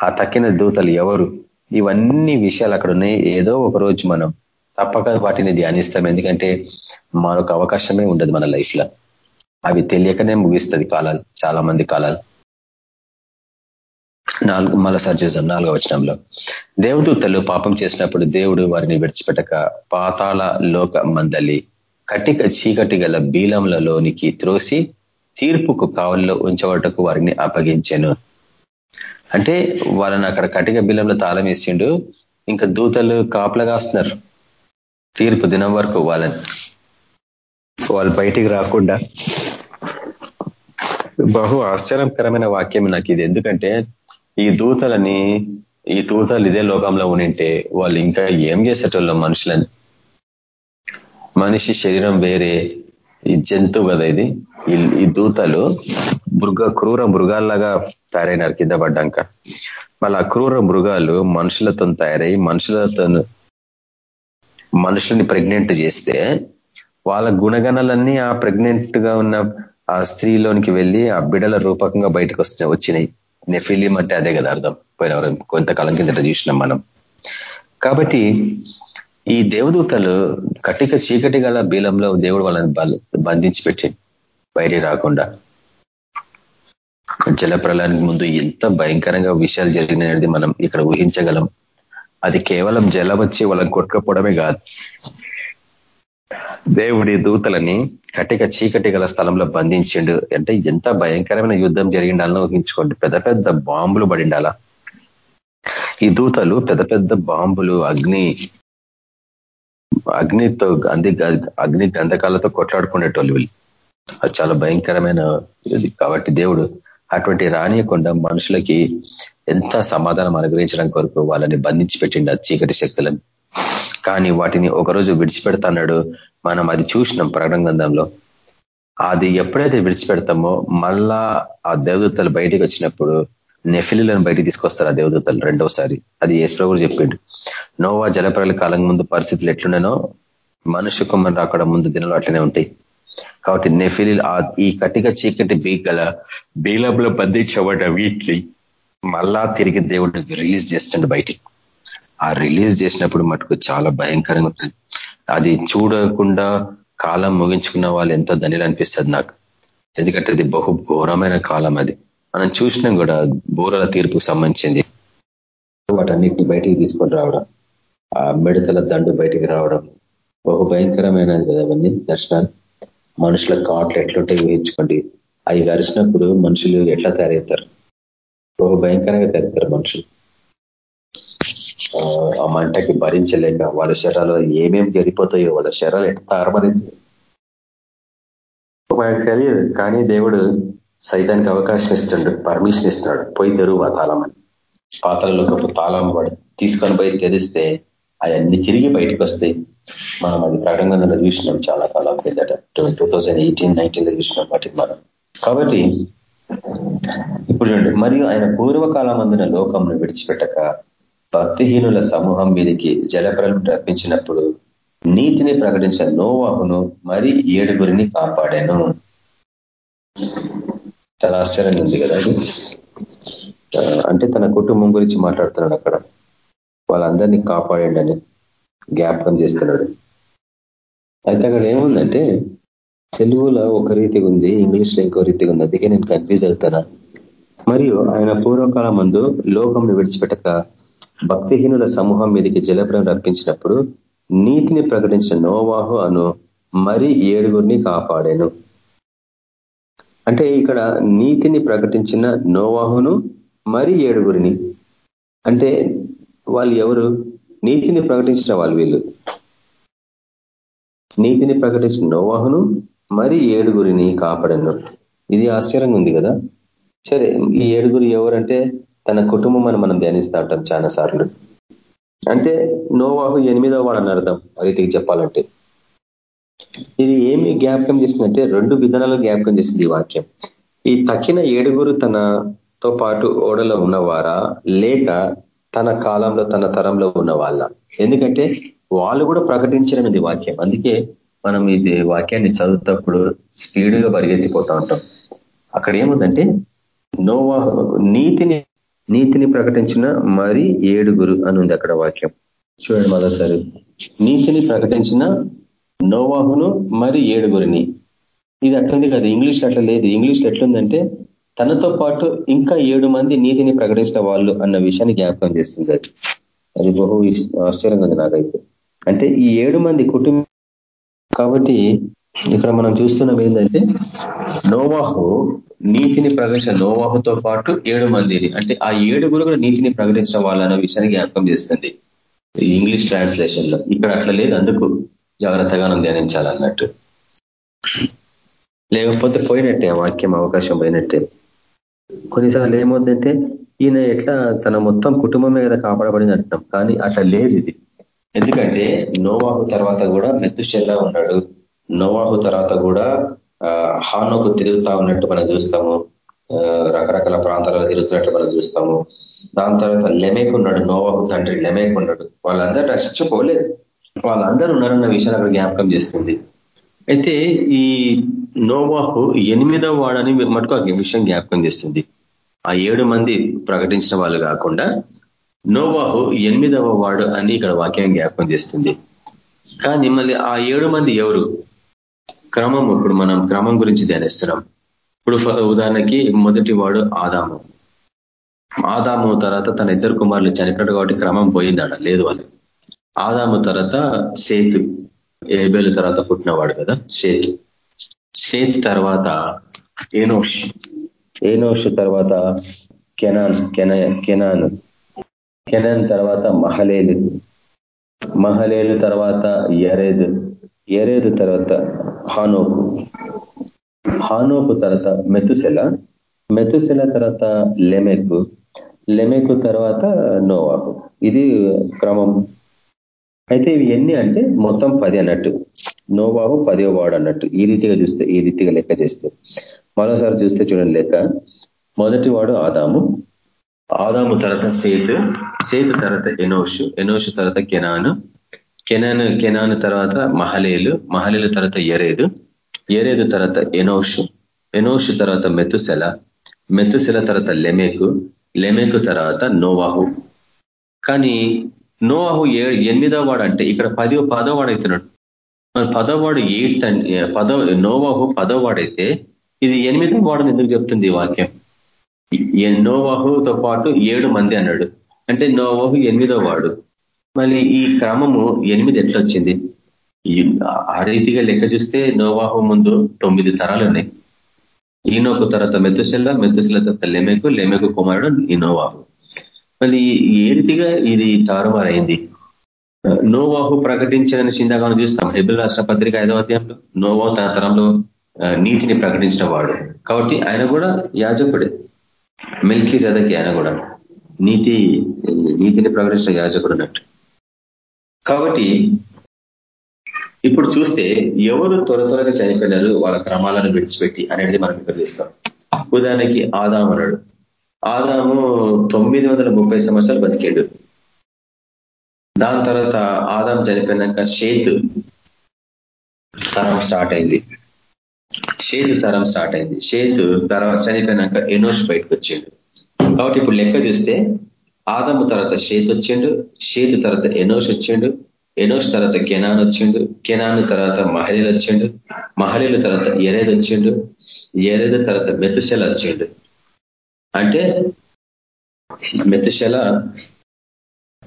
ఆ తక్కిన దూతలు ఎవరు? ఇవన్నీ విషయాలు అక్కడ ఉన్నాయి. ఏదో ఒక రోజు మనం తప్పక వాటిని ధ్యానిస్తాం. ఎందుకంటే మరొక అవకాశమే ఉండదు మన లైఫ్లో. అవి తెలియకనే ముగిస్తుంది కాలాలు చాలా మంది కాలాలు. నాలుగు మళ్ళా చూసాం నాలుగో వచనంలో. దేవదూతలు పాపం చేసినప్పుడు దేవుడు వారిని విడిచిపెట్టక పాతాల లోక మందలి కటిక చీకటి గల బీలంలలోనికి త్రోసి తీర్పుకు కావల్లో ఉంచవటకు వారిని అప్పగించాను. అంటే వాళ్ళని అక్కడ కటిక బీలంలో తాళం వేసిండు. ఇంకా దూతలు కాపలగా వస్తున్నారు తీర్పు దినం వరకు వాళ్ళని వాళ్ళు బయటికి రాకుండా బహు ఆశ్చర్యకరమైన వాక్యం నాకు ఇది. ఎందుకంటే ఈ దూతలని ఈ దూతలు ఇదే లోకంలో ఉనింటే వాళ్ళు ఇంకా ఏం చేసేటోళ్ళు మనుషులని? మనిషి శరీరం వేరే ఈ జంతువు కదా ఇది. ఈ దూతలు మృగ క్రూర మృగాల్లాగా తయారైనారు కింద పడ్డాక. మళ్ళీ క్రూర మృగాలు మనుషులతో తయారై మనుషులతో మనుషుల్ని ప్రెగ్నెంట్ చేస్తే వాళ్ళ గుణగణాలన్నీ ఆ ప్రెగ్నెంట్గా ఉన్న ఆ స్త్రీలోనికి వెళ్ళి ఆ బిడల రూపకంగా బయటకు వస్తే వచ్చినాయి. నెఫిలిం అంటే అదే కదా అర్థం. పోయిన కొంతకాలం కిందట చూసినాం మనం. కాబట్టి ఈ దేవదూతలు కటిక చీకటి గల బీలంలో దేవుడు వాళ్ళని బంధించి పెట్టి బయట రాకుండా జలప్రలయానికి ముందు ఎంత భయంకరంగా విషయాలు జరిగినది మనం ఇక్కడ ఊహించగలం. అది కేవలం జల వచ్చి వాళ్ళని కొట్టుకపోవడమే కాదు. దేవుడి దూతలని కటిక చీకటి గల స్థలంలో బంధించిండు. అంటే ఎంత భయంకరమైన యుద్ధం జరిగిండాలని ఊహించుకోండి పెద్ద పెద్ద బాంబులు పడిండాలా. ఈ దూతలు పెద్ద పెద్ద బాంబులు అగ్ని అగ్నితో అంది అగ్ని గంధకాలతో కొట్లాడుకునేటోళ్ళు వీళ్ళు. అది చాలా భయంకరమైన ఇది. కాబట్టి దేవుడు అటువంటి రానియకుండా మనుషులకి ఎంత సమాధానం అనుగ్రహించడం కొరకు వాళ్ళని బంధించి పెట్టిండు చీకటి శక్తులను. కానీ వాటిని ఒకరోజు విడిచిపెడతాడు మనం అది చూసినాం ప్రకటన గ్రంథంలో. అది ఎప్పుడైతే విడిచిపెడతామో మళ్ళా ఆ దేవదూతలు బయటికి వచ్చినప్పుడు నెఫిలీలను బయటికి తీసుకొస్తారు ఆ దేవదూతలు రెండోసారి. అది ఏసులో కూడా చెప్పిండు. నోవా జలప్రల కాలం ముందు పరిస్థితులు ఎట్లున్నానో మనుష్య కుమ్మని రాకడం ముందు దినాలు అట్లనే ఉంటాయి. కాబట్టి నెఫిలి ఈ కటిక చీకటి బీగల బీలబ్లో బంధించబడ్డ వీటిని మళ్ళా తిరిగి దేవుడు రిలీజ్ చేస్తుండే బయటికి. ఆ రిలీజ్ చేసినప్పుడు మటుకు చాలా భయంకరంగా ఉంటుంది. అది చూడకుండా కాలం ముగించుకున్న వాళ్ళు ఎంతో ధనిలు అనిపిస్తుంది నాకు. ఎందుకంటే అది బహు ఘోరమైన కాలం అది. మనం చూసినాం కూడా బూరల తీర్పుకు సంబంధించింది. వాటన్నిటిని బయటికి తీసుకొని రావడం ఆ మిడతల దండు బయటికి రావడం బహు భయంకరమైనది కదా అవన్నీ దర్శనాలు. మనుషుల కాట్లు ఎట్లుంటాయి ఊహించుకోండి. అవి గరిచినప్పుడు మనుషులు ఎట్లా తయారవుతారు? బహు భయంకరంగా తయారవుతారు మనుషులు. ఆ మంటకి భరించలేక వాళ్ళ శరీరాలు ఏమేమి జరిగిపోతాయో వాళ్ళ శరీరాలు ఎట్లా తారమరింది మనకు తెలియదు కానీ దేవుడు సైతానికి అవకాశం ఇస్తుండు పర్మిషన్ ఇస్తున్నాడు. పోయి తెరువు ఆ తాళం అని పాతలలోకి తాళం పడి తీసుకొని పోయి తెరిస్తే అవన్నీ తిరిగి బయటకు వస్తాయి మనం అది ప్రకటనలో చూసినాం చాలా కాలం కిందట టూ థౌజండ్ ఎయిటీన్ నైన్టీన్లో చూసినాం వాటికి మనం. కాబట్టి ఇప్పుడు చూడండి మరియు ఆయన పూర్వకాలం అందున లోకంను విడిచిపెట్టక భక్తిహీనుల సమూహం మీదకి జలప్రలు రప్పించినప్పుడు నీతిని ప్రకటించిన నోవాహును మరి ఏడుగురిని కాపాడాను. చాలా ఆశ్చర్యంగా ఉంది కదా అది అంటే తన కుటుంబం గురించి మాట్లాడుతున్నాడు అక్కడ. వాళ్ళందరినీ కాపాడండి జ్ఞాపకం చేస్తున్నాడు. అయితే అక్కడ ఏముందంటే తెలుగులో ఒక రీతి ఉంది ఇంగ్లీష్లో ఇంకో రీతి ఉంది. అందుకే నేను కన్ఫ్యూజ్ అవుతానా మరియు ఆయన పూర్వకాల మందు లోకంను విడిచిపెట్టక భక్తిహీనుల సమూహం మీదకి జలప్రం రప్పించినప్పుడు నీతిని ప్రకటించిన నోవాహు అను మరి ఏడుగురిని కాపాడాను. అంటే ఇక్కడ నీతిని ప్రకటించిన నోవాహును మరి ఏడుగురిని. అంటే వాళ్ళు ఎవరు? నీతిని ప్రకటించిన వాళ్ళు వీళ్ళు. నీతిని ప్రకటించిన నోవాహును మరి ఏడుగురిని కాపాడను. ఇది ఆశ్చర్యంగా ఉంది కదా? సరే ఈ ఏడుగురు ఎవరంటే తన కుటుంబం అని మనం ధ్యానిస్తూ ఉంటాం చాలాసార్లు అంటే నోవాహు ఎనిమిదో వాడు అని అర్థం రీతికి చెప్పాలంటే. ఇది ఏమి జ్ఞాపకం చేసిందంటే రెండు విధానాలు జ్ఞాపకం చేసింది ఈ వాక్యం. ఈ తక్కిన ఏడుగురు తనతో పాటు ఓడలో ఉన్నవారా? లేక తన కాలంలో తన తరంలో ఉన్న వాళ్ళ. ఎందుకంటే వాళ్ళు కూడా ప్రకటించడం వాక్యం. అందుకే మనం ఇది వాక్యాన్ని చదువుతప్పుడు స్పీడ్గా పరిగెత్తిపోతూ ఉంటాం. అక్కడ ఏముందంటే నోవా నీతిని నీతిని ప్రకటించిన మరి ఏడుగురు అని ఉంది అక్కడ వాక్యం. చూడండి మరోసారి నీతిని ప్రకటించిన నోవాహును మరి ఏడుగురిని. ఇది అట్లుంది కదా. ఇంగ్లీష్ అట్లా లేదు. ఇంగ్లీష్లో ఎట్లుందంటే తనతో పాటు ఇంకా ఏడు మంది నీతిని ప్రకటించిన వాళ్ళు అన్న విషయాన్ని జ్ఞాపకం చేస్తుంది అది. అది బహు ఆశ్చర్యంగా ఉంది నాకైతే. అంటే ఈ ఏడు మంది కుటుంబం కాబట్టి ఇక్కడ మనం చూస్తున్నాం ఏంటంటే నోవాహు నీతిని ప్రకటించిన నోవాహుతో పాటు ఏడు మందిని అంటే ఆ ఏడుగురు కూడా నీతిని ప్రకటించిన వాళ్ళన్న విషయాన్ని జ్ఞాపకం చేస్తుంది. ఇంగ్లీష్ ట్రాన్స్లేషన్లో ఇక్కడ అట్లా లేదు అందుకు జాగ్రత్తగా ధ్యానించాలన్నట్టు. లేకపోతే పోయినట్టే వాక్యం అవకాశం పోయినట్టే. కొన్నిసార్లు ఏమవుతుందంటే ఈయన ఎట్లా తన మొత్తం కుటుంబమే కదా కాపాడబడింది అంటున్నాం. కానీ అట్లా లేదు ఇది. ఎందుకంటే నోవాహు తర్వాత కూడా మెత్తుషెల్లా ఉన్నాడు. నోవాహు తర్వాత కూడా హానోకు తిరుగుతా ఉన్నట్టు మనం చూస్తాము. రకరకాల ప్రాంతాలలో తిరుగుతున్నట్టు మనం చూస్తాము. దాని తర్వాత లెమేక్ ఉన్నాడు నోవాహు తండ్రి లెమేక్ ఉన్నాడు. వాళ్ళందరూ రక్షించపోలేదు. వాళ్ళందరూ ఉన్నారన్న విషయాన్ని అక్కడ జ్ఞాపకం చేస్తుంది. అయితే ఈ నోవాహు ఎనిమిదవ వాడని మటుకు ఆ విషయం జ్ఞాపకం చేస్తుంది. ఆ ఏడు మంది ప్రకటించిన వాళ్ళు కాకుండా నోవాహు ఎనిమిదవ వాడు అని ఇక్కడ వాక్యం జ్ఞాపకం చేస్తుంది. కానీ మళ్ళీ ఆ ఏడు మంది ఎవరు? క్రమం ఇప్పుడు మనం క్రమం గురించి ధ్యానిస్తున్నాం. ఇప్పుడు ఉదాహరణకి మొదటి వాడు ఆదాము. ఆదాము తర్వాత తన ఇద్దరు కుమారులు చనిపోయాడు కాబట్టి క్రమం పోయిందాడ లేదు వాళ్ళు ఆదాము తర్వాత సేతు ఏబేలు తర్వాత పుట్టినవాడు కదా సేతు. షేత్ తర్వాత ఏనోష్. ఏనోష్ తర్వాత కెనాన్ కెన కెనాన్. కెనాన్ తర్వాత మహలేలు. మహలేలు తర్వాత ఎరేదు ఎరేదు తర్వాత హానోకు హానోకు తర్వాత మెతుసెల. మెతుసెల తర్వాత లెమెకు. లెమెకు తర్వాత నోవాకు. ఇది క్రమం. అయితే ఇవి ఎన్ని అంటే మొత్తం పది అన్నట్టు. నోవాహు పదే వాడు అన్నట్టు ఈ రీతిగా చూస్తే ఈ రీతిగా లెక్క చేస్తే. మరోసారి చూస్తే చూడండి లెక్క. మొదటి వాడు ఆదాము. ఆదాము తర్వాత సేతు సేతు తర్వాత ఎనోషు ఎనోషు తర్వాత కెనాను. కెనాను కెనాను తర్వాత మహలేలు మహలేలు తర్వాత ఎరేదు ఎరేదు తర్వాత ఎనోషు ఎనోషు తర్వాత మెతుసెల మెతుసెల తర్వాత లెమెకు లెమెకు తర్వాత నోవాహు. కానీ నోవాహు ఎనిమిదో వాడు అంటే ఇక్కడ పది పదో వాడు అవుతున్నాడు. పదవాడు ఎయిత్ పదో నోవాహు పదో వాడైతే ఇది ఎనిమిదో వాడు ఎందుకు చెప్తుంది ఈ వాక్యం? నోవాహుతో పాటు ఏడు మంది అన్నాడు. అంటే నోవాహు ఎనిమిదో వాడు. మళ్ళీ ఈ క్రమము ఎనిమిది ఎట్లా వచ్చింది? ఆ రీతిగా లెక్క చూస్తే నోవాహు ముందు తొమ్మిది తరాలు ఉన్నాయి. ఈయనొక తర్వాత మెతుశెల్ల మెతుశెల తర్వాత లెమెకు లెమెకు కుమారుడు ఈ నోవాహు. మళ్ళీ ఏ రీతిగా ఇది తారుమారైంది నోవాహు ప్రకటించిన చిందాగాను చూస్తాం. హెబిల్ రాష్ట్ర పత్రిక ఐదవ అధ్యాయంలో నోవా తన తరంలో నీతిని ప్రకటించిన వాడు. కాబట్టి ఆయన కూడా యాజకుడే. మిల్కీ జదకి ఆయన కూడా. నీతి నీతిని ప్రకటించిన యాజకుడు అన్నట్టు. కాబట్టి ఇప్పుడు చూస్తే ఎవరు త్వర త్వరగా చనిపోయినారు వాళ్ళ క్రమాలను విడిచిపెట్టి అనేది మనం ఇక్కడ చూస్తాం. ఉదాహరణకి ఆదామన్నాడు ఆదాము తొమ్మిది వందల ముప్పై సంవత్సరాలు బతికాడు. దాని తర్వాత ఆదాం చనిపోయినాక షేతు తరం స్టార్ట్ అయింది. షేతు తరం స్టార్ట్ అయింది. షేతు తర్వాత చనిపోయినాక ఎనోష్ బయటకు వచ్చిండు. కాబట్టి ఇప్పుడు లెక్క చూస్తే ఆదము తర్వాత షేత్ వచ్చిండు షేతు తర్వాత ఎనోష్ వచ్చిండు ఎనోష్ తర్వాత కెనాన్ వచ్చిండు కెనాన్ తర్వాత మహలీలు వచ్చిండు మహలీల తర్వాత ఎరేద్ వచ్చిండు ఎరేద్ తర్వాత మెతుశల వచ్చిండు. అంటే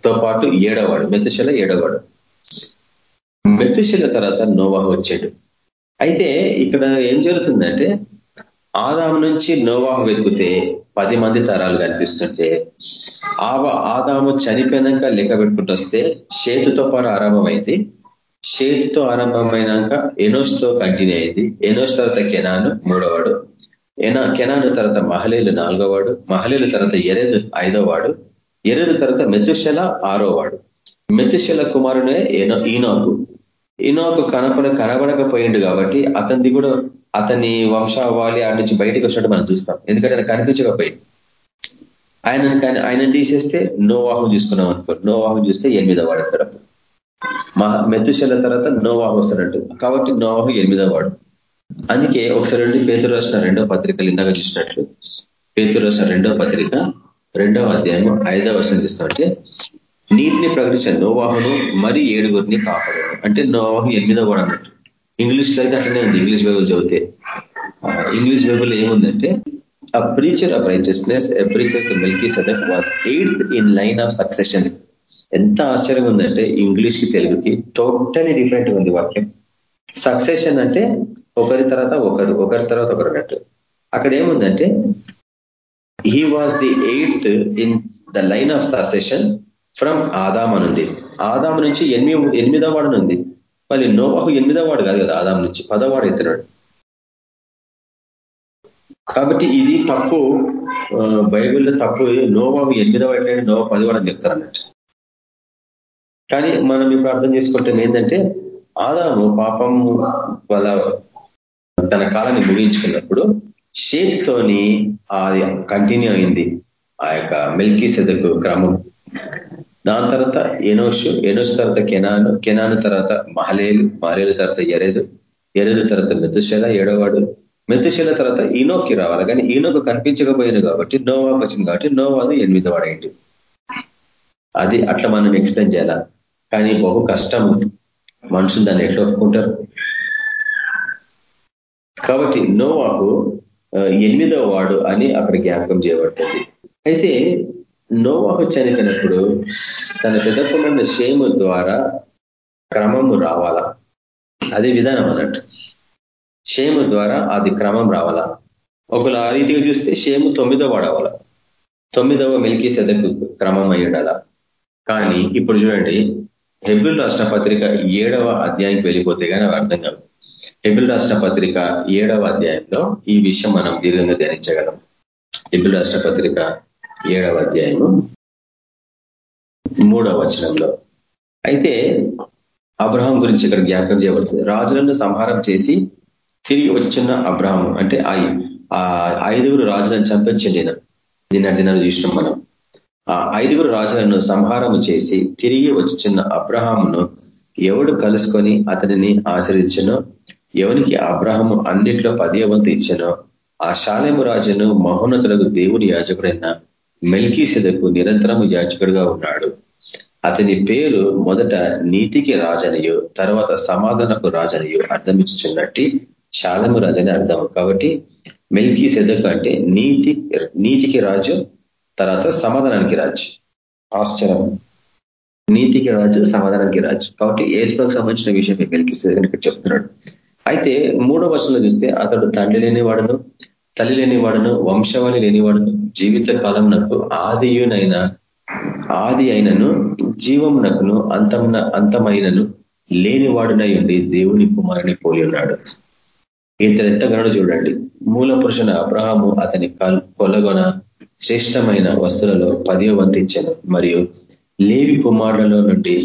మెతుశలతో పాటు ఏడవాడు మెతుశల ఏడవాడు. మెతుశల తర్వాత నోవాహ వచ్చాడు. అయితే ఇక్కడ ఏం జరుగుతుందంటే ఆదాము నుంచి నోవాహ వెతికితే పది మంది తరాలు కనిపిస్తుంటే ఆదాము చనిపోయినాక లెక్క పెట్టుకుంటూ వస్తే షేతుతో పాటు ఆరంభమైంది. షేతుతో ఆరంభమైనాక ఎనోస్తో కంటిన్యూ అయింది. ఎనోస్ తర్వాత కెనాను మూడోవాడు ఎనా కెనాను తర్వాత మహలేలు నాలుగోవాడు మహలేలు తర్వాత ఎరేదు ఐదోవాడు ఎరేదు తర్వాత మెతుశల ఆరోవాడు మెతుశల కుమారునే ఈనాకు. ఈనాకు కనపడ కనబడకపోయిండు కాబట్టి అతనిది కూడా అతని వంశావళి ఆ నుంచి బయటకు వచ్చినట్టు మనం చూస్తాం. ఎందుకంటే ఆయన కనిపించకపోయింది ఆయన ఆయన తీసేస్తే నోవాహం చూసుకున్నాం అనుకో నోవాహు చూస్తే ఎనిమిదో వాడు ఇక్కడ మహా మెతుశల తర్వాత నోవాహు వస్తాడంటు. కాబట్టి నోవాహు ఎనిమిదో వాడు. అందుకే ఒకసారి రెండు పేతురు రాసిన రెండో పత్రికలు ఇందాక చూసినట్లు. పేతురు రాసిన రెండో పత్రిక రెండవ అధ్యాయము ఐదవ వర్షం చూస్తుంటే నీటిని ప్రకటించాను నోవాహును మరి ఏడుగురిని కాపాడాడు. అంటే నోవాహు ఎనిమిదో వాడు అన్నట్టు. ఇంగ్లీష్లో అయితే అట్లనే ఉంది. ఇంగ్లీష్ బైబుల్ చదివితే. ఇంగ్లీష్ బైబుల్ ఏముందంటే a preacher of of a preacher preacher మిల్కీ Melchizedek was eighth in line of succession ఎంత ఆశ్చర్యం ఉందంటే ఇంగ్లీష్కి తెలుగుకి టోటలీ డిఫరెంట్ ఉంది వాక్యం. సక్సెషన్ అంటే ఒకరి తర్వాత ఒకరు ఒకరి తర్వాత ఒకరు అన్నట్టు. అక్కడ ఏముందంటే he was the eighth in the line of succession from Adam అనుంది ఆదాం నుంచి ఎనిమిది ఎనిమిదో వాడు ఉంది మళ్ళీ నోవాహు ఎనిమిదో వాడు కాదు కదా ఆదాం నుంచి. పదవాడు ఎత్తున్నాడు కాబట్టి ఇది తప్పు బైబిల్లో తప్పు. నోవాహు ఎనిమిదవ ఎట్లయినా నోవ పదివాడు అని చెప్తారు అన్నట్టు కానీ మనం ఇప్పుడు అర్థం చేసుకుంటే ఏంటంటే ఆదాము పాపం వాళ్ళ తన కాలాన్ని ముగించుకున్నప్పుడు షేక్తోని అది కంటిన్యూ అయింది ఆ యొక్క మిల్కీ సెదకు క్రమం. దాని తర్వాత ఎనోషు ఎనోష్ తర్వాత కెనాను కెనాను తర్వాత మహలేలు మహలేలు తర్వాత ఎరేదు ఎరేదు తర్వాత మెతుశల ఏడవాడు. మెతుశల తర్వాత ఈనోకి రావాలి కానీ ఈనోకు కనిపించకపోయింది కాబట్టి నోవాకు వచ్చింది కాబట్టి నోవాది ఎనిమిది వాడేంటి అది అట్లా మనం ఎక్స్ప్లెయిన్ చేయాలా. కానీ బహు కష్టం మనుషులు దాన్ని ఎట్లా ఒప్పుకుంటారు? కాబట్టి నోవాకు ఎనిమిదో వాడు అని అక్కడ జ్ఞాపకం చేయబడుతుంది. అయితే నోవాహు చనిపోయినప్పుడు తన పెద్ద షేము ద్వారా క్రమము రావాలా? అదే విధానం అన్నట్టు. షేము ద్వారా అది క్రమం రావాలా? ఒకవేళ ఆ రీతిగా చూస్తే షేము తొమ్మిదో వాడవాల తొమ్మిదవ మెలికి సెదకు క్రమం అయ్యుండాల? కానీ ఇప్పుడు చూడండి హెబిల్ రాష్ట్ర పత్రిక ఏడవ అధ్యాయంకి వెళ్ళిపోతే కానీ అర్థం కాదు. హెబిల్ రాష్ట్ర పత్రిక ఏడవ అధ్యాయంలో ఈ విషయం మనం దీర్ఘంగా ధ్యానించగలం. హెబిల్ రాష్ట్ర పత్రిక ఏడవ అధ్యాయము మూడవ వచనంలో. అయితే అబ్రహం గురించి ఇక్కడ జ్ఞాపకం చేయబడుతుంది. రాజులను సంహారం చేసి తిరిగి వచ్చిన అబ్రహం అంటే ఆ ఐదుగురు రాజులను చంపించండి నిన్న దినాలు చూసినాం మనం. ఆ ఐదుగురు రాజులను సంహారము చేసి తిరిగి వచ్చిన అబ్రహామును ఎవడు కలుసుకొని అతనిని ఆశ్రయించనో ఎవరికి అబ్రహము అన్నిట్లో పదే వంతు ఇచ్చానో ఆ శాలేము రాజును మహోన్నతులకు దేవుని యాజకుడైన మెల్కీసెదకు నిరంతరము యాచకుడుగా ఉన్నాడు. అతని పేరు మొదట నీతికి రాజనియు తర్వాత సమాధానకు రాజనియు అర్థమించుచున్నట్టు శాలము రాజని అర్థం. కాబట్టి మెల్కీ సెదకు అంటే నీతి నీతికి రాజు తర్వాత సమాధానానికి రాజు. ఆశ్చర్యం. నీతికి రాజు సమాధానానికి రాజు. కాబట్టి ఏసుకు సంబంధించిన విషయం మెల్కీ సెదక్ చెప్తున్నాడు. అయితే మూడో వర్షంలో చూస్తే అతడు తండ్రి లేనివాడును తల్లి లేనివాడును వంశవాణి లేనివాడును జీవిత కాలం నాకు ఆదియునైన ఆది అయినను జీవం నకును అంతమున అంతమైనను లేనివాడునై ఉండి దేవుని కుమారుని పోలి ఉన్నాడు. ఇతను ఎంతగానో చూడండి. మూల పురుషుని అబ్రహాము అతని కొలగొన శ్రేష్టమైన వస్తువులలో పదివ వంతించాను మరియు లేవి కుమారులలో నుండి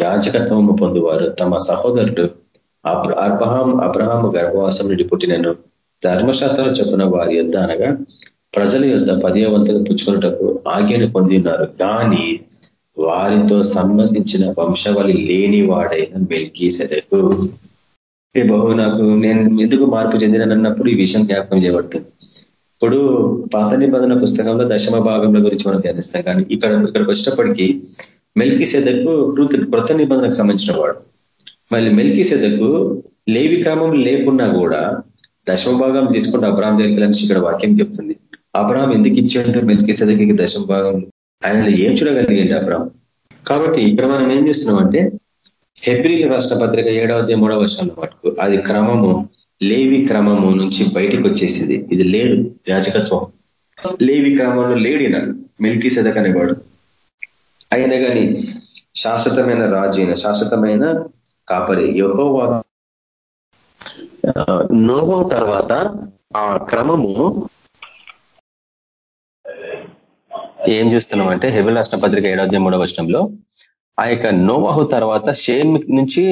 యాచకత్వము పొందువారు తమ సహోదరుడు అబ్రహాం అబ్రహాం గర్భవాసం నుండి పుట్టినను ధర్మశాస్త్రం చెప్పిన వారి యొద్ అనగా ప్రజల యొద్ పదేవంతులు పుచ్చుకున్నటకు ఆజ్ఞను పొంది ఉన్నారు. కానీ వారితో సంబంధించిన వంశవళి లేని వాడైన మెల్కీ సెదకు బహు నాకు నేను ఎందుకు మార్పు చెందినన్నప్పుడు ఈ విషయం జ్ఞాపకం చేయబడుతుంది. ఇప్పుడు పాత నిబంధన పుస్తకంలో దశమ భాగంలో గురించి మనం ధ్యానిస్తాం. కానీ ఇక్కడ ఇక్కడికి వచ్చినప్పటికీ మెల్కి సెదకు కృత నిబంధనకు సంబంధించిన వాడు. మళ్ళీ మెల్కి సెదకు లేవి క్రమం లేకున్నా కూడా దశమ భాగం తీసుకుంటే అబ్రాహం దగ్గరికి ఇక్కడ వాక్యం చెప్తుంది. అబ్రాహం ఎందుకు ఇచ్చాడు మెల్కి సెదకి దశమ భాగం ఆయన ఏం చూడగలిగండి అబ్రాహం. కాబట్టి ఇక్కడ మనం ఏం చేస్తున్నాం అంటే హెబ్రిల్ రాష్ట్ర పత్రిక ఏడవది మూడవ వర్షాల మటుకు అది క్రమము లేవి క్రమము నుంచి బయటికి వచ్చేసింది. ఇది లేదు యాజకత్వం. లేవి క్రమంలో లేడిన మిల్కీ సెదక్ అనేవాడు. అయినా కానీ శాశ్వతమైన రాజు అయిన శాశ్వతమైన కాపరి యహోవా uh, నోహో తర్వాత ఆ క్రమము ఏం చూస్తున్నాం అంటే హెబిల్ రాష్ట్ర పత్రిక ఏడాది మూడవ వర్షంలో ఆ యొక్క నోవాహు తర్వాత షేమ్ నుంచి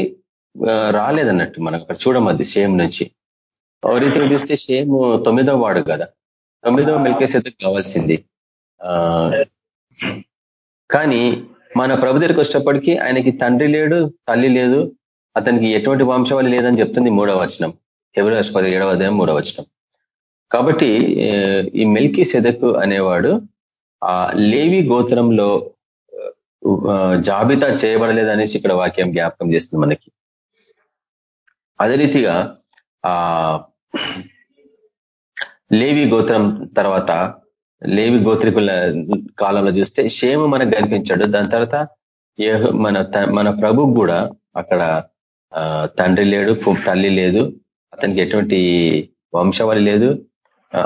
రాలేదన్నట్టు మనకు అక్కడ చూడమద్ది షేమ్ నుంచి. రీతిలో చూస్తే షేమ్ తొమ్మిదవ వాడు కదా. తొమ్మిదవ మెల్కేసేతకు కావాల్సింది. కానీ మన ప్రభు దగ్గరికి వచ్చేటప్పటికీ ఆయనకి తండ్రి లేడు తల్లి లేదు అతనికి ఎటువంటి వంశవాళి లేదని చెప్తుంది మూడవ వచనం. ఎవరు రాష్ట్రపతి ఏడవ అధ్యాయం మూడవ వచనం. కాబట్టి ఈ మెల్కి సెదకు అనేవాడు ఆ లేవి గోత్రంలో జాబితా చేయబడలేదనేసి ఇక్కడ వాక్యం జ్ఞాపకం చేస్తుంది మనకి. అదే రీతిగా ఆ లేవి గోత్రం తర్వాత లేవి గోత్రికుల కాలంలో చూస్తే షేము మనకు కనిపించాడు. దాని తర్వాత మన మన ప్రభు కూడా అక్కడ తండ్రి లేడు తల్లి లేదు అతనికి ఎటువంటి వంశవళి లేదు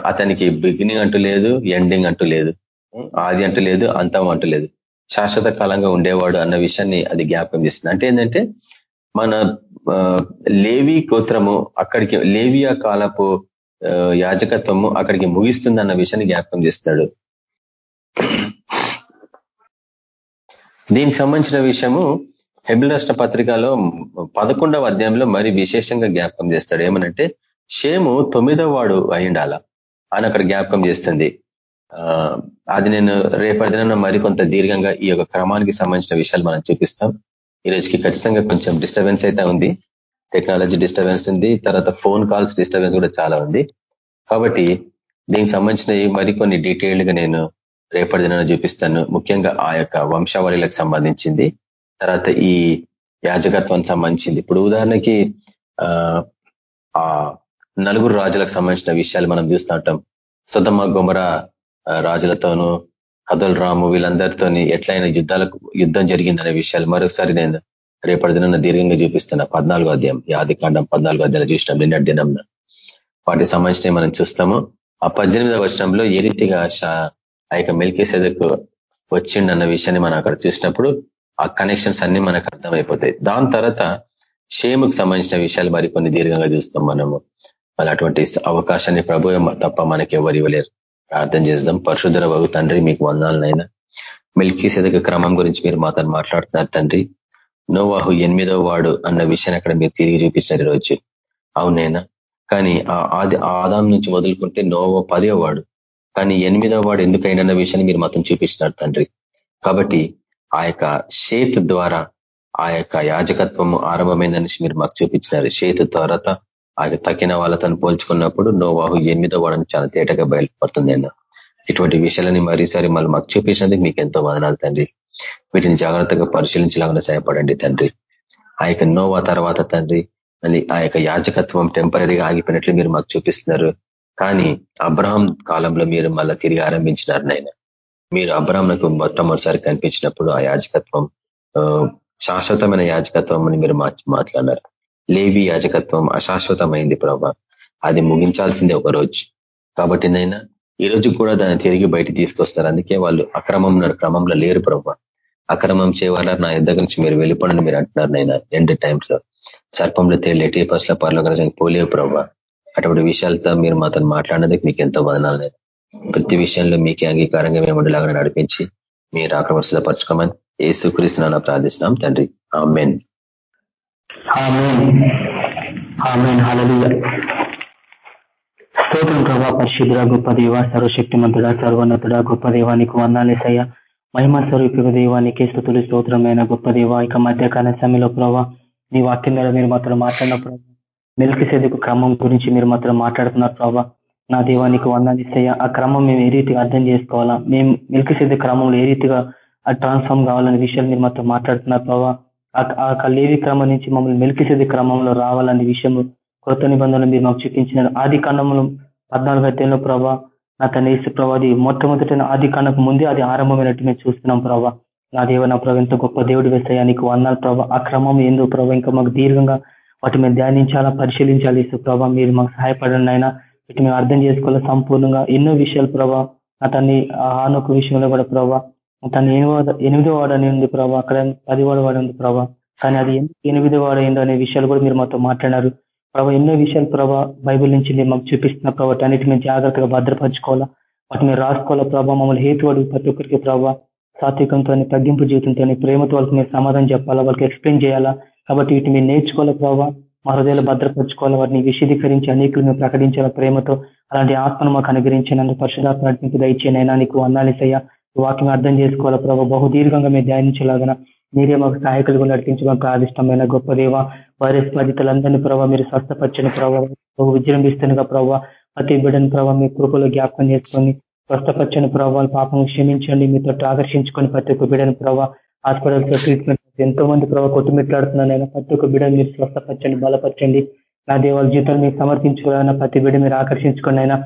అతనికి బిగినింగ్ అంటూ లేదు ఎండింగ్ అంటూ లేదు ఆది అంటూ లేదు అంతం అంటూ లేదు. శాశ్వత కాలంగా ఉండేవాడు అన్న విషయాన్ని అది జ్ఞాపకం చేస్తుంది. అంటే ఏంటంటే మన లేవి గోత్రము అక్కడికి లేవియా కాలపు యాజకత్వము అక్కడికి ముగిస్తుంది అన్న విషయాన్ని జ్ఞాపకం చేస్తాడు. దీనికి సంబంధించిన విషయము హెబిల్ రాష్ట్ర పత్రికలో పదకొండవ అధ్యాయంలో మరి విశేషంగా జ్ఞాపకం చేస్తాడు. ఏమనంటే షేము తొమ్మిదవ వాడు అయ్యిండాల. అని అక్కడ జ్ఞాపకం చేస్తుంది. అది నేను రేపటిన మరికొంత దీర్ఘంగా ఈ యొక్క క్రమానికి సంబంధించిన విషయాలు మనం చూపిస్తాం. ఈ రోజుకి ఖచ్చితంగా కొంచెం డిస్టర్బెన్స్ అయితే ఉంది. టెక్నాలజీ డిస్టర్బెన్స్ ఉంది. తర్వాత ఫోన్ కాల్స్ డిస్టర్బెన్స్ కూడా చాలా ఉంది. కాబట్టి దీనికి సంబంధించిన మరికొన్ని డీటెయిల్డ్గా నేను రేపటి దిన చూపిస్తాను. ముఖ్యంగా ఆ యొక్క వంశావళిలకు సంబంధించింది. తర్వాత ఈ యాజకత్వానికి సంబంధించింది. ఇప్పుడు ఉదాహరణకి ఆ నలుగురు రాజులకు సంబంధించిన విషయాలు మనం చూస్తూ ఉంటాం. సుధమ గుమర రాజులతోనూ కదల్ రాము వీళ్ళందరితోని ఎట్లయినా యుద్ధాలకు యుద్ధం జరిగిందనే విషయాలు మరొకసారి నేను రేపటి దిన దీర్ఘంగా చూపిస్తున్నా పద్నాలుగో అధ్యాయం. యాది కాండం పద్నాలుగో అధ్యాయులు చూసినాం నిన్నటి దినం వాటికి సంబంధించినవి మనం చూస్తాము. ఆ పద్దెనిమిదవ వర్షంలో ఏ రీతిగా ఆ యొక్క మెల్కేసేదకు వచ్చిండన్న విషయాన్ని మనం అక్కడ చూసినప్పుడు ఆ కనెక్షన్స్ అన్ని మనకు అర్థమైపోతాయి. దాని తర్వాత షేముకు సంబంధించిన విషయాలు మరికొన్ని దీర్ఘంగా చూస్తాం మనము. మళ్ళీ అటువంటి అవకాశాన్ని ప్రభు తప్ప మనకి ఎవరు ఇవ్వలేరు. ప్రార్థన చేద్దాం. పరశుధర బాబు తండ్రి మీకు వందాలనైనా మిల్కీ సెదక క్రమం గురించి మీరు మాతో మాట్లాడుతున్నారు తండ్రి. నోవాహు ఎనిమిదో వాడు అన్న విషయాన్ని అక్కడ మీరు తిరిగి చూపించారు రోజు అవునైనా కానీ ఆ ఆది ఆదాం నుంచి మొదలుకుంటే నోవో పదో వాడు. కానీ ఎనిమిదో వాడు ఎందుకైనా విషయాన్ని మీరు మాత్రం చూపించినారు తండ్రి. కాబట్టి ఆ యొక్క షేత్ ద్వారా ఆ యొక్క యాజకత్వము ఆరంభమైందని మీరు మాకు చూపించినారు. షేతు తర్వాత ఆ తక్కిన వాళ్ళతో పోల్చుకున్నప్పుడు నోవాహు ఎనిమిదో వాడని చాలా తేటగా బయలుపడుతుంది అన్న. ఇటువంటి విషయాలని మరీసారి మళ్ళీ మాకు చూపించినందుకు మీకు ఎంతో వదనాలు తండ్రి. వీటిని జాగ్రత్తగా పరిశీలించలాగా సహాయపడండి తండ్రి. ఆ యొక్క నోవా తర్వాత తండ్రి మళ్ళీ ఆ యొక్క యాజకత్వం టెంపరీగా ఆగిపోయినట్లు మీరు మాకు చూపిస్తున్నారు. కానీ అబ్రహం కాలంలో మీరు మళ్ళీ తిరిగి ఆరంభించినారు నాయన. మీరు అబ్రాహ్మణకు మొట్టమొదటిసారి కనిపించినప్పుడు ఆ యాజకత్వం శాశ్వతమైన యాజకత్వం అని మీరు మాట్లాడారు. లేవి యాజకత్వం అశాశ్వతమైంది ప్రభా. అది ముగించాల్సిందే ఒక రోజు కాబట్టి నైనా ఈ రోజు కూడా దాన్ని తిరిగి బయట తీసుకొస్తారు. అందుకే వాళ్ళు అక్రమం క్రమంలో లేరు ప్రభా. అక్రమం చేయవాలని నా యుద్ధ నుంచి మీరు వెళ్ళిపోండి మీరు అంటున్నారు నైనా ఎండ్ టైమ్స్లో సర్పంలో తేలి ఎటీ పర్స్ల పర్లోకరాజానికి పోలేవు ప్రభా. అటువంటి విషయాలతో మీరు మాతో మాట్లాడినందుకు మీకు ఎంతో వదనాలు ప్రతి విషయంలో మీకే అంగీకారంగా మేము ఉండేలాగా నడిపించి మీరు ఆక్రమణ ఏ సుకరిస్తున్నా ప్రార్థిస్తున్నాం తండ్రి. ఆమెన్. స్తోత్రం ప్రభా పరిశుద్ధుడ గొప్ప దేవ సర్వశక్తిమంతుడ సర్వోన్నతుడ గొప్ప దేవానికి వందాలేసయ్య మహిమ స్వరూపిక దేవానికి స్థుతులు స్తోత్రమైన గొప్ప దేవ. ఇక మధ్యకాల సమయంలో ప్రభా నీ వాక్యం ద్వారా మీరు మాత్రం మాట్లాడిన ప్రభావ మెలికి క్రమం గురించి మీరు మాత్రం మాట్లాడుతున్నారు ప్రభావ నా దేవానికి వందాలిసయ్య ఆ క్రమం మేము ఏ రీతిగా అర్థం చేసుకోవాలా? మేము మెలికి క్రమంలో ఏ రీతిగా ఆ ట్రాన్స్ఫార్మ్ కావాలనే విషయాలు మీరు మాత్రం మాట్లాడుతున్నారు ప్రభావ ఆ లేవి క్రమం నుంచి మమ్మల్ని మెలికిసేది క్రమంలో రావాలనే విషయం కొత్త నిబంధనలు మీరు మాకు చూపించినారు. ఆది కాండంలో పద్నాలుగు అధ్యాయంలో ప్రభా నా తన ఏసు ప్రభావి మొట్టమొదటి ఆది కాండకు ముందే అది ఆరంభమైనట్టు మేము చూస్తున్నాం ప్రభా. నా దేవ నా ప్రభు ఎంత గొప్ప దేవుడు వేస్తాయా? నీకు వందాలు ప్రభా. ఆ క్రమం ఏందో ప్రభా ఇంకా మాకు దీర్ఘంగా వాటి మీద ధ్యానించాలా పరిశీలించాలి ఇసు ప్రభా? మీరు మాకు సహాయపడండి అయినా వీటి మేము అర్థం చేసుకోవాలి సంపూర్ణంగా. ఎన్నో విషయాలు ప్రభా. అతన్ని ఆనొక విషయంలో కూడా ప్రభా. తను ఎనిమిదో ఎనిమిదో వాడని ఉంది ప్రభా. అక్కడ పదివాడు వాడు ఉంది ప్రభా. కానీ అది ఎనిమిదో వాడైందో అనే విషయాలు కూడా మీరు మాతో మాట్లాడారు. ప్రభావ ఎన్నో విషయాలు ప్రభావ బైబిల్ నుంచి మీరు మాకు చూపిస్తున్న ప్రభావ అన్నిటి మేము జాగ్రత్తగా భద్రపరచుకోవాలా. వాటిని రాసుకోవాలా ప్రభా. మమ్మల్ని హేతువాడు ప్రతి ఒక్కరికి ప్రభావ సాత్వికంతో తగ్గింపు జీవితంతో ప్రేమతో వాళ్ళకి మీరు సమాధానం చెప్పాలా? వాళ్ళకి ఎక్స్ప్లెయిన్ చేయాలా? కాబట్టి వీటిని మీరు నేర్చుకోవాలా ప్రభావ మా హృదయాలు భద్రపరచుకోవాలి. వాటిని విశదీకరించి అనేకులను ప్రకటించాల ప్రేమతో అలాంటి ఆత్మను మాకు అనుగ్రహించినందుకు పరిశుధాత్మ నడిపింపు దయచేనైనా నీకు అన్నాలిసయ్య వాక్యం అర్థం చేసుకోవాలి ప్రభావ బహుదీర్ఘంగా మేము ధ్యానించలాగన మీరే మాకు సహాయకులుగా నడిపించడం ప్రాదిష్టమైన గొప్ప దేవ వైరస్ బాధితులందరినీ ప్రభావ మీరు స్వస్థపచ్చని ప్రభావ విజృంభిస్తున్నగా ప్రభావ ప్రతి బిడ్డని ప్రభావ మీ కృపలో జ్ఞాపకం చేసుకొని స్వస్థపచ్చని ప్రభావాలు పాపం క్షమించండి. మీతో ఆకర్షించుకొని ప్రతి ఒక్క బిడ్డని ప్రభావ హాస్పిటల్స్లో ట్రీట్మెంట్ ఎంతో మంది ప్రభావ కొట్టుమిట్లాడుతున్నానైనా ప్రతి ఒక్క బిడ్డను మీరు స్వస్థపరచండి బలపరచండి. నా దేవాల జీవితాలు మీరు సమర్పించుకోవాలన్నా ప్రతి బిడ్డ మీరు ఆకర్షించుకోండి అయినా.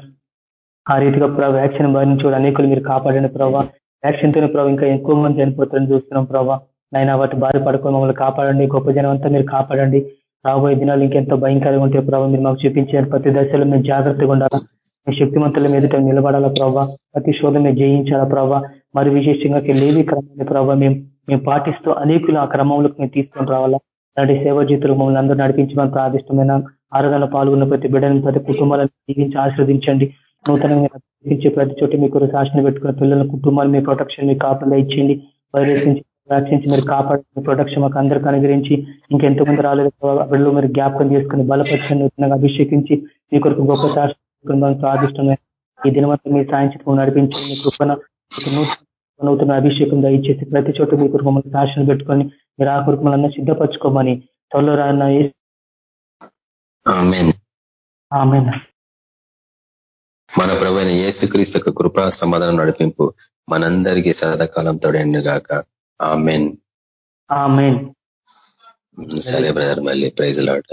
ఆ రీతిగా ప్రభావ వ్యాక్సిన్ భరించుకోవడం అనేకులు మీరు కాపాడండి ప్రభావ వ్యాక్సిన్తోనే ప్రభావ ఇంకా ఎక్కువ మంది చనిపోతారని చూస్తున్నాం ప్రభావ నైనా వాటి బారి పడుకొని మమ్మల్ని కాపాడండి గొప్ప జనం అంతా మీరు కాపాడండి. రాబోయే దినాలు ఇంకెంతో భయంకరంగా ఉంటే ప్రభావ మీరు మాకు చూపించారు ప్రతి దశలో మేము జాగ్రత్తగా ఉండాలా. మీ శక్తిమంతుల మీదట నిలబడాలా ప్రభావ ప్రతి శోధ మేము జయించాలా ప్రభావ మరి విశేషంగా లేవి క్రమాన్ని ప్రభావ మేము మేము పాటిస్తూ అనేకులు ఆ క్రమంలోకి మేము తీసుకొని రావాలా? అలాంటి సేవ జీతులు మమ్మల్ని అందరూ నడిపించమని ప్రార్థిష్టమైన ఆరాధన పాల్గొన్న ప్రతి బిడ్డను ప్రతి కుటుంబాలను దీవించి ఆశ్రవదించండి. నూతనంగా ప్రతి చోట మీకు శాసన పెట్టుకున్న పిల్లల కుటుంబాలు మీ ప్రొటెక్షన్ మీ కాపలా ఇచ్చింది వైరస్ నుంచి రక్షించి మీరు కాపాడు ప్రొటెక్షన్ మాకు అందరికీ అనుగ్రహించి ఇంకెంతో మంది రాలేదు వీళ్ళు మీరు జ్ఞాపకం చేసుకుని బలపరిచిన అభిషేకించి మీ కొరకు గొప్ప శాసన ప్రార్థిష్టమైన ఈ దినవంతా మీరు సాయంత్రం నడిపించి మీ కృపణ నూతన అభిషేకం దయచేసి ప్రతి చోట మీ కొరకు మమ్మల్ని శాసనం పెట్టుకొని మీరు ఆ కొరకు మళ్ళీ సిద్ధపరచుకోమని త్వరలో రాన్న మన ప్రవైన ఏసుక్రీస్తు కృపా సమాధానం నడిపింపు మనందరికీ సదాకాలం తోడండి గాక ఆమెన్. ఆమెన్. సరే బ్రదర్ మళ్ళీ ప్రైజ్ లాట